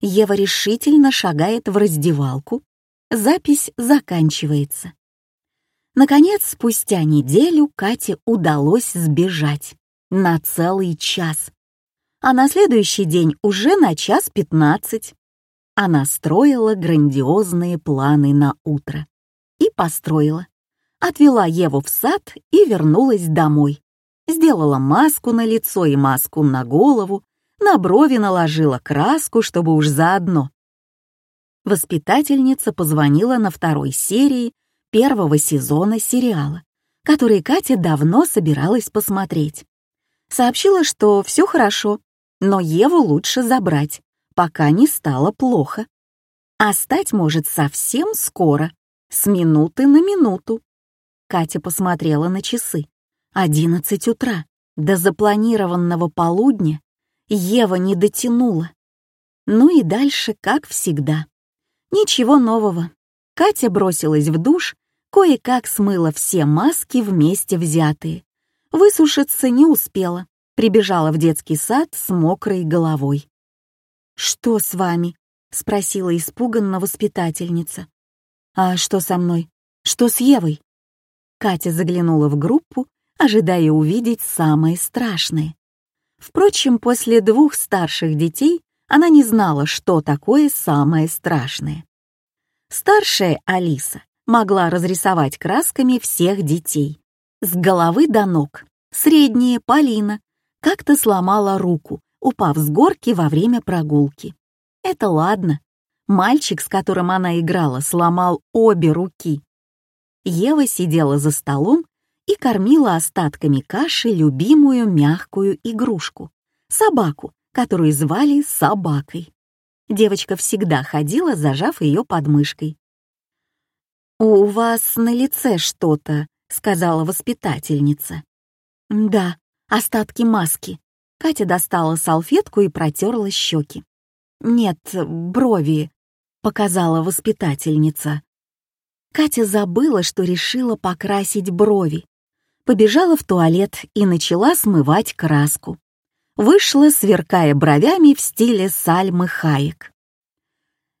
Ева решительно шагает в раздевалку. Запись заканчивается. Наконец, спустя неделю Кате удалось сбежать. На целый час. А на следующий день уже на час пятнадцать. Она строила грандиозные планы на утро. И построила. Отвела Еву в сад и вернулась домой. Сделала маску на лицо и маску на голову, на брови наложила краску, чтобы уж заодно. Воспитательница позвонила на второй серии первого сезона сериала, который Катя давно собиралась посмотреть. Сообщила, что все хорошо, но Еву лучше забрать, пока не стало плохо. А стать может совсем скоро, с минуты на минуту. Катя посмотрела на часы. Одиннадцать утра. До запланированного полудня Ева не дотянула. Ну и дальше, как всегда. Ничего нового. Катя бросилась в душ, кое-как смыла все маски вместе взятые. Высушиться не успела. Прибежала в детский сад с мокрой головой. «Что с вами?» — спросила испуганно воспитательница. «А что со мной? Что с Евой?» Катя заглянула в группу ожидая увидеть самое страшное. Впрочем, после двух старших детей она не знала, что такое самое страшное. Старшая Алиса могла разрисовать красками всех детей. С головы до ног. Средняя Полина как-то сломала руку, упав с горки во время прогулки. Это ладно. Мальчик, с которым она играла, сломал обе руки. Ева сидела за столом и кормила остатками каши любимую мягкую игрушку — собаку, которую звали Собакой. Девочка всегда ходила, зажав ее под мышкой. «У вас на лице что-то», — сказала воспитательница. «Да, остатки маски». Катя достала салфетку и протерла щеки. «Нет, брови», — показала воспитательница. Катя забыла, что решила покрасить брови побежала в туалет и начала смывать краску. Вышла, сверкая бровями в стиле Сальмы Хаек.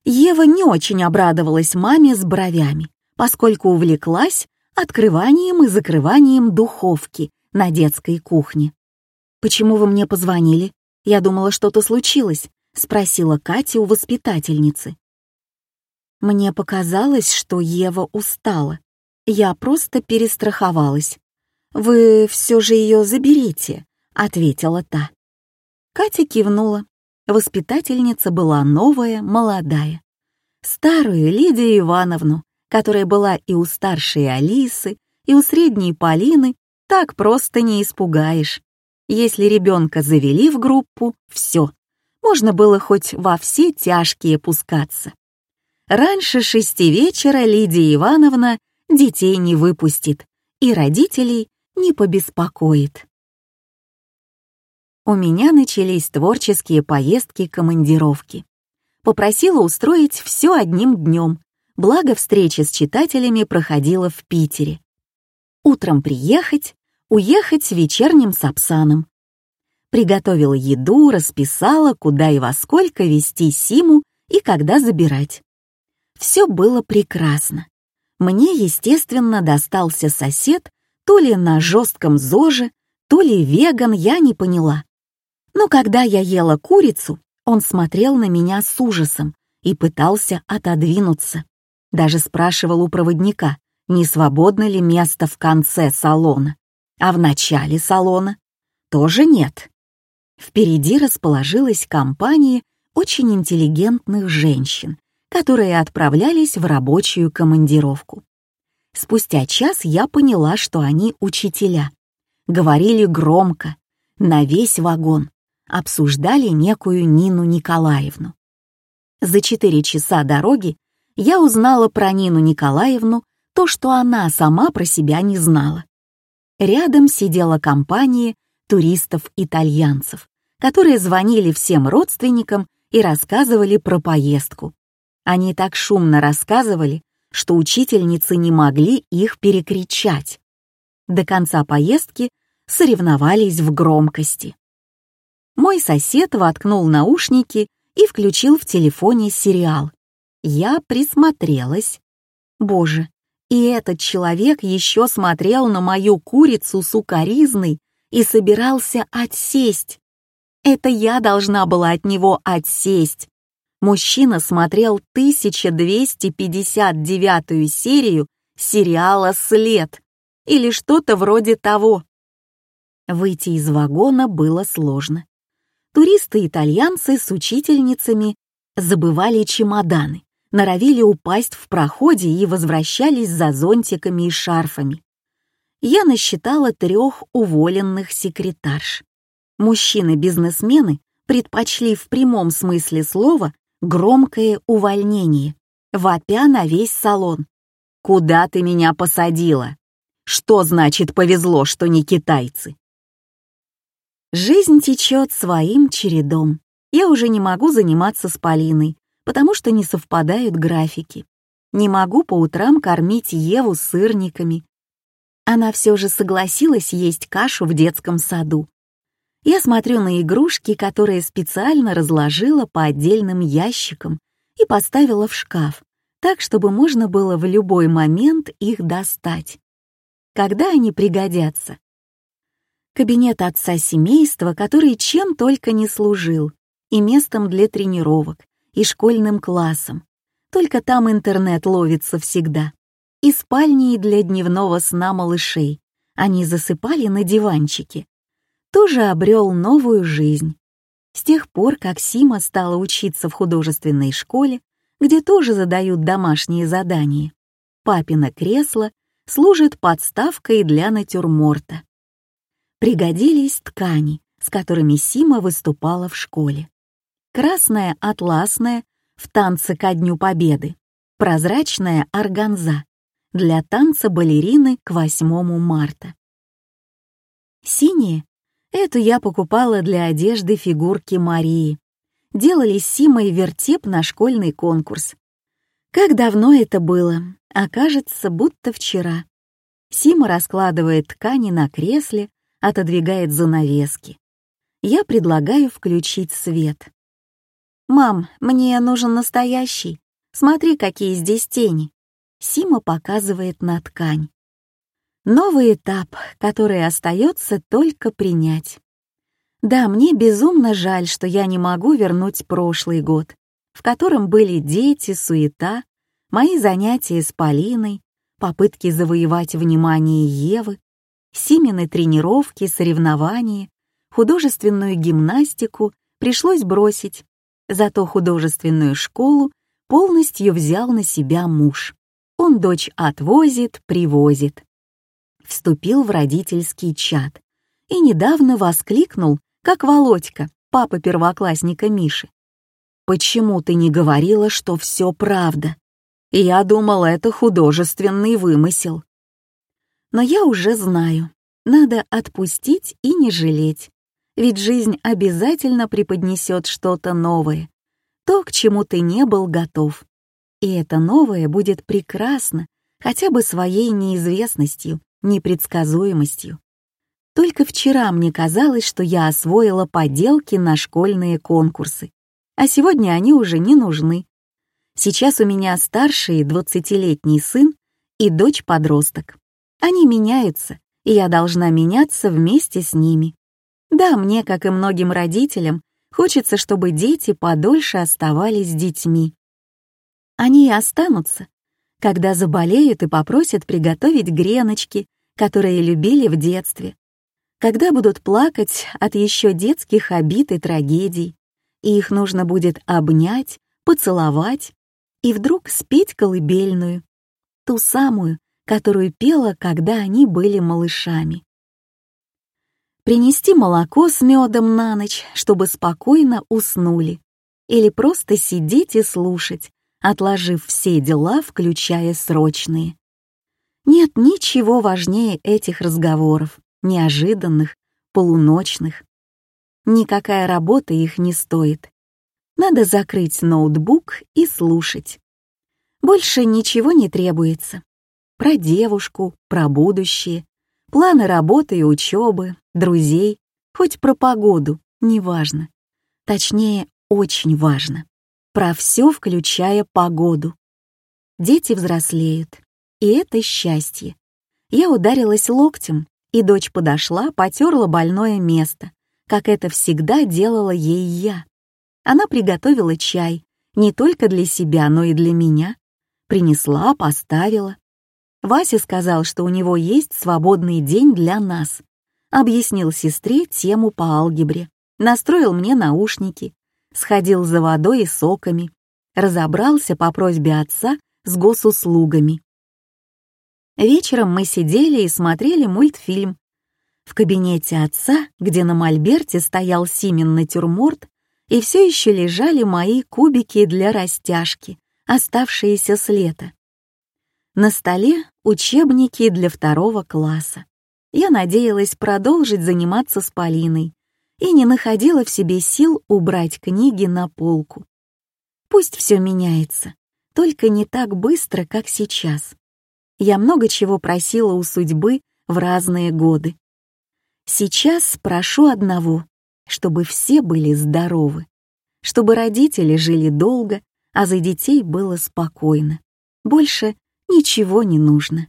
Ева не очень обрадовалась маме с бровями, поскольку увлеклась открыванием и закрыванием духовки на детской кухне. «Почему вы мне позвонили? Я думала, что-то случилось», — спросила Катя у воспитательницы. Мне показалось, что Ева устала. Я просто перестраховалась. «Вы все же ее заберите», — ответила та. Катя кивнула. Воспитательница была новая, молодая. Старую Лидию Ивановну, которая была и у старшей Алисы, и у средней Полины, так просто не испугаешь. Если ребенка завели в группу, все, можно было хоть во все тяжкие пускаться. Раньше шести вечера Лидия Ивановна детей не выпустит, и родителей не побеспокоит. У меня начались творческие поездки-командировки. Попросила устроить все одним днем, благо встреча с читателями проходила в Питере. Утром приехать, уехать вечерним сапсаном. Приготовила еду, расписала, куда и во сколько вести Симу и когда забирать. Все было прекрасно. Мне, естественно, достался сосед то ли на жестком ЗОЖе, то ли веган, я не поняла. Но когда я ела курицу, он смотрел на меня с ужасом и пытался отодвинуться. Даже спрашивал у проводника, не свободно ли место в конце салона. А в начале салона тоже нет. Впереди расположилась компания очень интеллигентных женщин, которые отправлялись в рабочую командировку. Спустя час я поняла, что они учителя. Говорили громко, на весь вагон, обсуждали некую Нину Николаевну. За четыре часа дороги я узнала про Нину Николаевну то, что она сама про себя не знала. Рядом сидела компания туристов-итальянцев, которые звонили всем родственникам и рассказывали про поездку. Они так шумно рассказывали, что учительницы не могли их перекричать. До конца поездки соревновались в громкости. Мой сосед воткнул наушники и включил в телефоне сериал. Я присмотрелась. Боже, и этот человек еще смотрел на мою курицу сукаризной и собирался отсесть. Это я должна была от него отсесть, мужчина смотрел 1259 серию сериала «След» или что-то вроде того. Выйти из вагона было сложно. туристы-итальянцы с учительницами забывали чемоданы, норовили упасть в проходе и возвращались за зонтиками и шарфами. Я насчитала трех уволенных секретарш. Мужчины-бизнесмены предпочли в прямом смысле слова громкое увольнение, вопя на весь салон. «Куда ты меня посадила? Что значит повезло, что не китайцы?» Жизнь течет своим чередом. Я уже не могу заниматься с Полиной, потому что не совпадают графики. Не могу по утрам кормить Еву сырниками. Она все же согласилась есть кашу в детском саду. Я смотрю на игрушки, которые специально разложила по отдельным ящикам и поставила в шкаф, так, чтобы можно было в любой момент их достать. Когда они пригодятся? Кабинет отца семейства, который чем только не служил, и местом для тренировок, и школьным классом. Только там интернет ловится всегда. И спальни для дневного сна малышей. Они засыпали на диванчике тоже обрел новую жизнь. С тех пор, как Сима стала учиться в художественной школе, где тоже задают домашние задания, папино кресло служит подставкой для натюрморта. Пригодились ткани, с которыми Сима выступала в школе. Красная атласная в танце ко Дню Победы, прозрачная органза для танца балерины к 8 марта. Синие Эту я покупала для одежды фигурки Марии. Делали с Симой вертеп на школьный конкурс. Как давно это было? Окажется, будто вчера. Сима раскладывает ткани на кресле, отодвигает занавески. Я предлагаю включить свет. «Мам, мне нужен настоящий. Смотри, какие здесь тени». Сима показывает на ткань. Новый этап, который остается только принять. Да, мне безумно жаль, что я не могу вернуть прошлый год, в котором были дети, суета, мои занятия с Полиной, попытки завоевать внимание Евы, Симины тренировки, соревнования, художественную гимнастику пришлось бросить, зато художественную школу полностью взял на себя муж. Он дочь отвозит, привозит вступил в родительский чат и недавно воскликнул, как Володька, папа первоклассника Миши. «Почему ты не говорила, что все правда? Я думал, это художественный вымысел». Но я уже знаю, надо отпустить и не жалеть, ведь жизнь обязательно преподнесет что-то новое, то, к чему ты не был готов. И это новое будет прекрасно, хотя бы своей неизвестностью, непредсказуемостью. Только вчера мне казалось, что я освоила поделки на школьные конкурсы, а сегодня они уже не нужны. Сейчас у меня старший двадцатилетний сын и дочь-подросток. Они меняются, и я должна меняться вместе с ними. Да, мне, как и многим родителям, хочется, чтобы дети подольше оставались детьми. Они и останутся, когда заболеют и попросят приготовить греночки, которые любили в детстве, когда будут плакать от еще детских обид и трагедий, и их нужно будет обнять, поцеловать и вдруг спеть колыбельную, ту самую, которую пела, когда они были малышами. Принести молоко с медом на ночь, чтобы спокойно уснули, или просто сидеть и слушать, отложив все дела, включая срочные. Нет ничего важнее этих разговоров, неожиданных, полуночных. Никакая работа их не стоит. Надо закрыть ноутбук и слушать. Больше ничего не требуется. Про девушку, про будущее, планы работы и учебы, друзей, хоть про погоду, неважно. Точнее, очень важно про все, включая погоду. Дети взрослеют, и это счастье. Я ударилась локтем, и дочь подошла, потерла больное место, как это всегда делала ей я. Она приготовила чай, не только для себя, но и для меня. Принесла, поставила. Вася сказал, что у него есть свободный день для нас. Объяснил сестре тему по алгебре. настроил мне наушники, сходил за водой и соками, разобрался по просьбе отца с госуслугами. Вечером мы сидели и смотрели мультфильм. В кабинете отца, где на мольберте стоял Симин натюрморт, и все еще лежали мои кубики для растяжки, оставшиеся с лета. На столе учебники для второго класса. Я надеялась продолжить заниматься с Полиной и не находила в себе сил убрать книги на полку. Пусть все меняется, только не так быстро, как сейчас. Я много чего просила у судьбы в разные годы. Сейчас прошу одного, чтобы все были здоровы, чтобы родители жили долго, а за детей было спокойно. Больше ничего не нужно.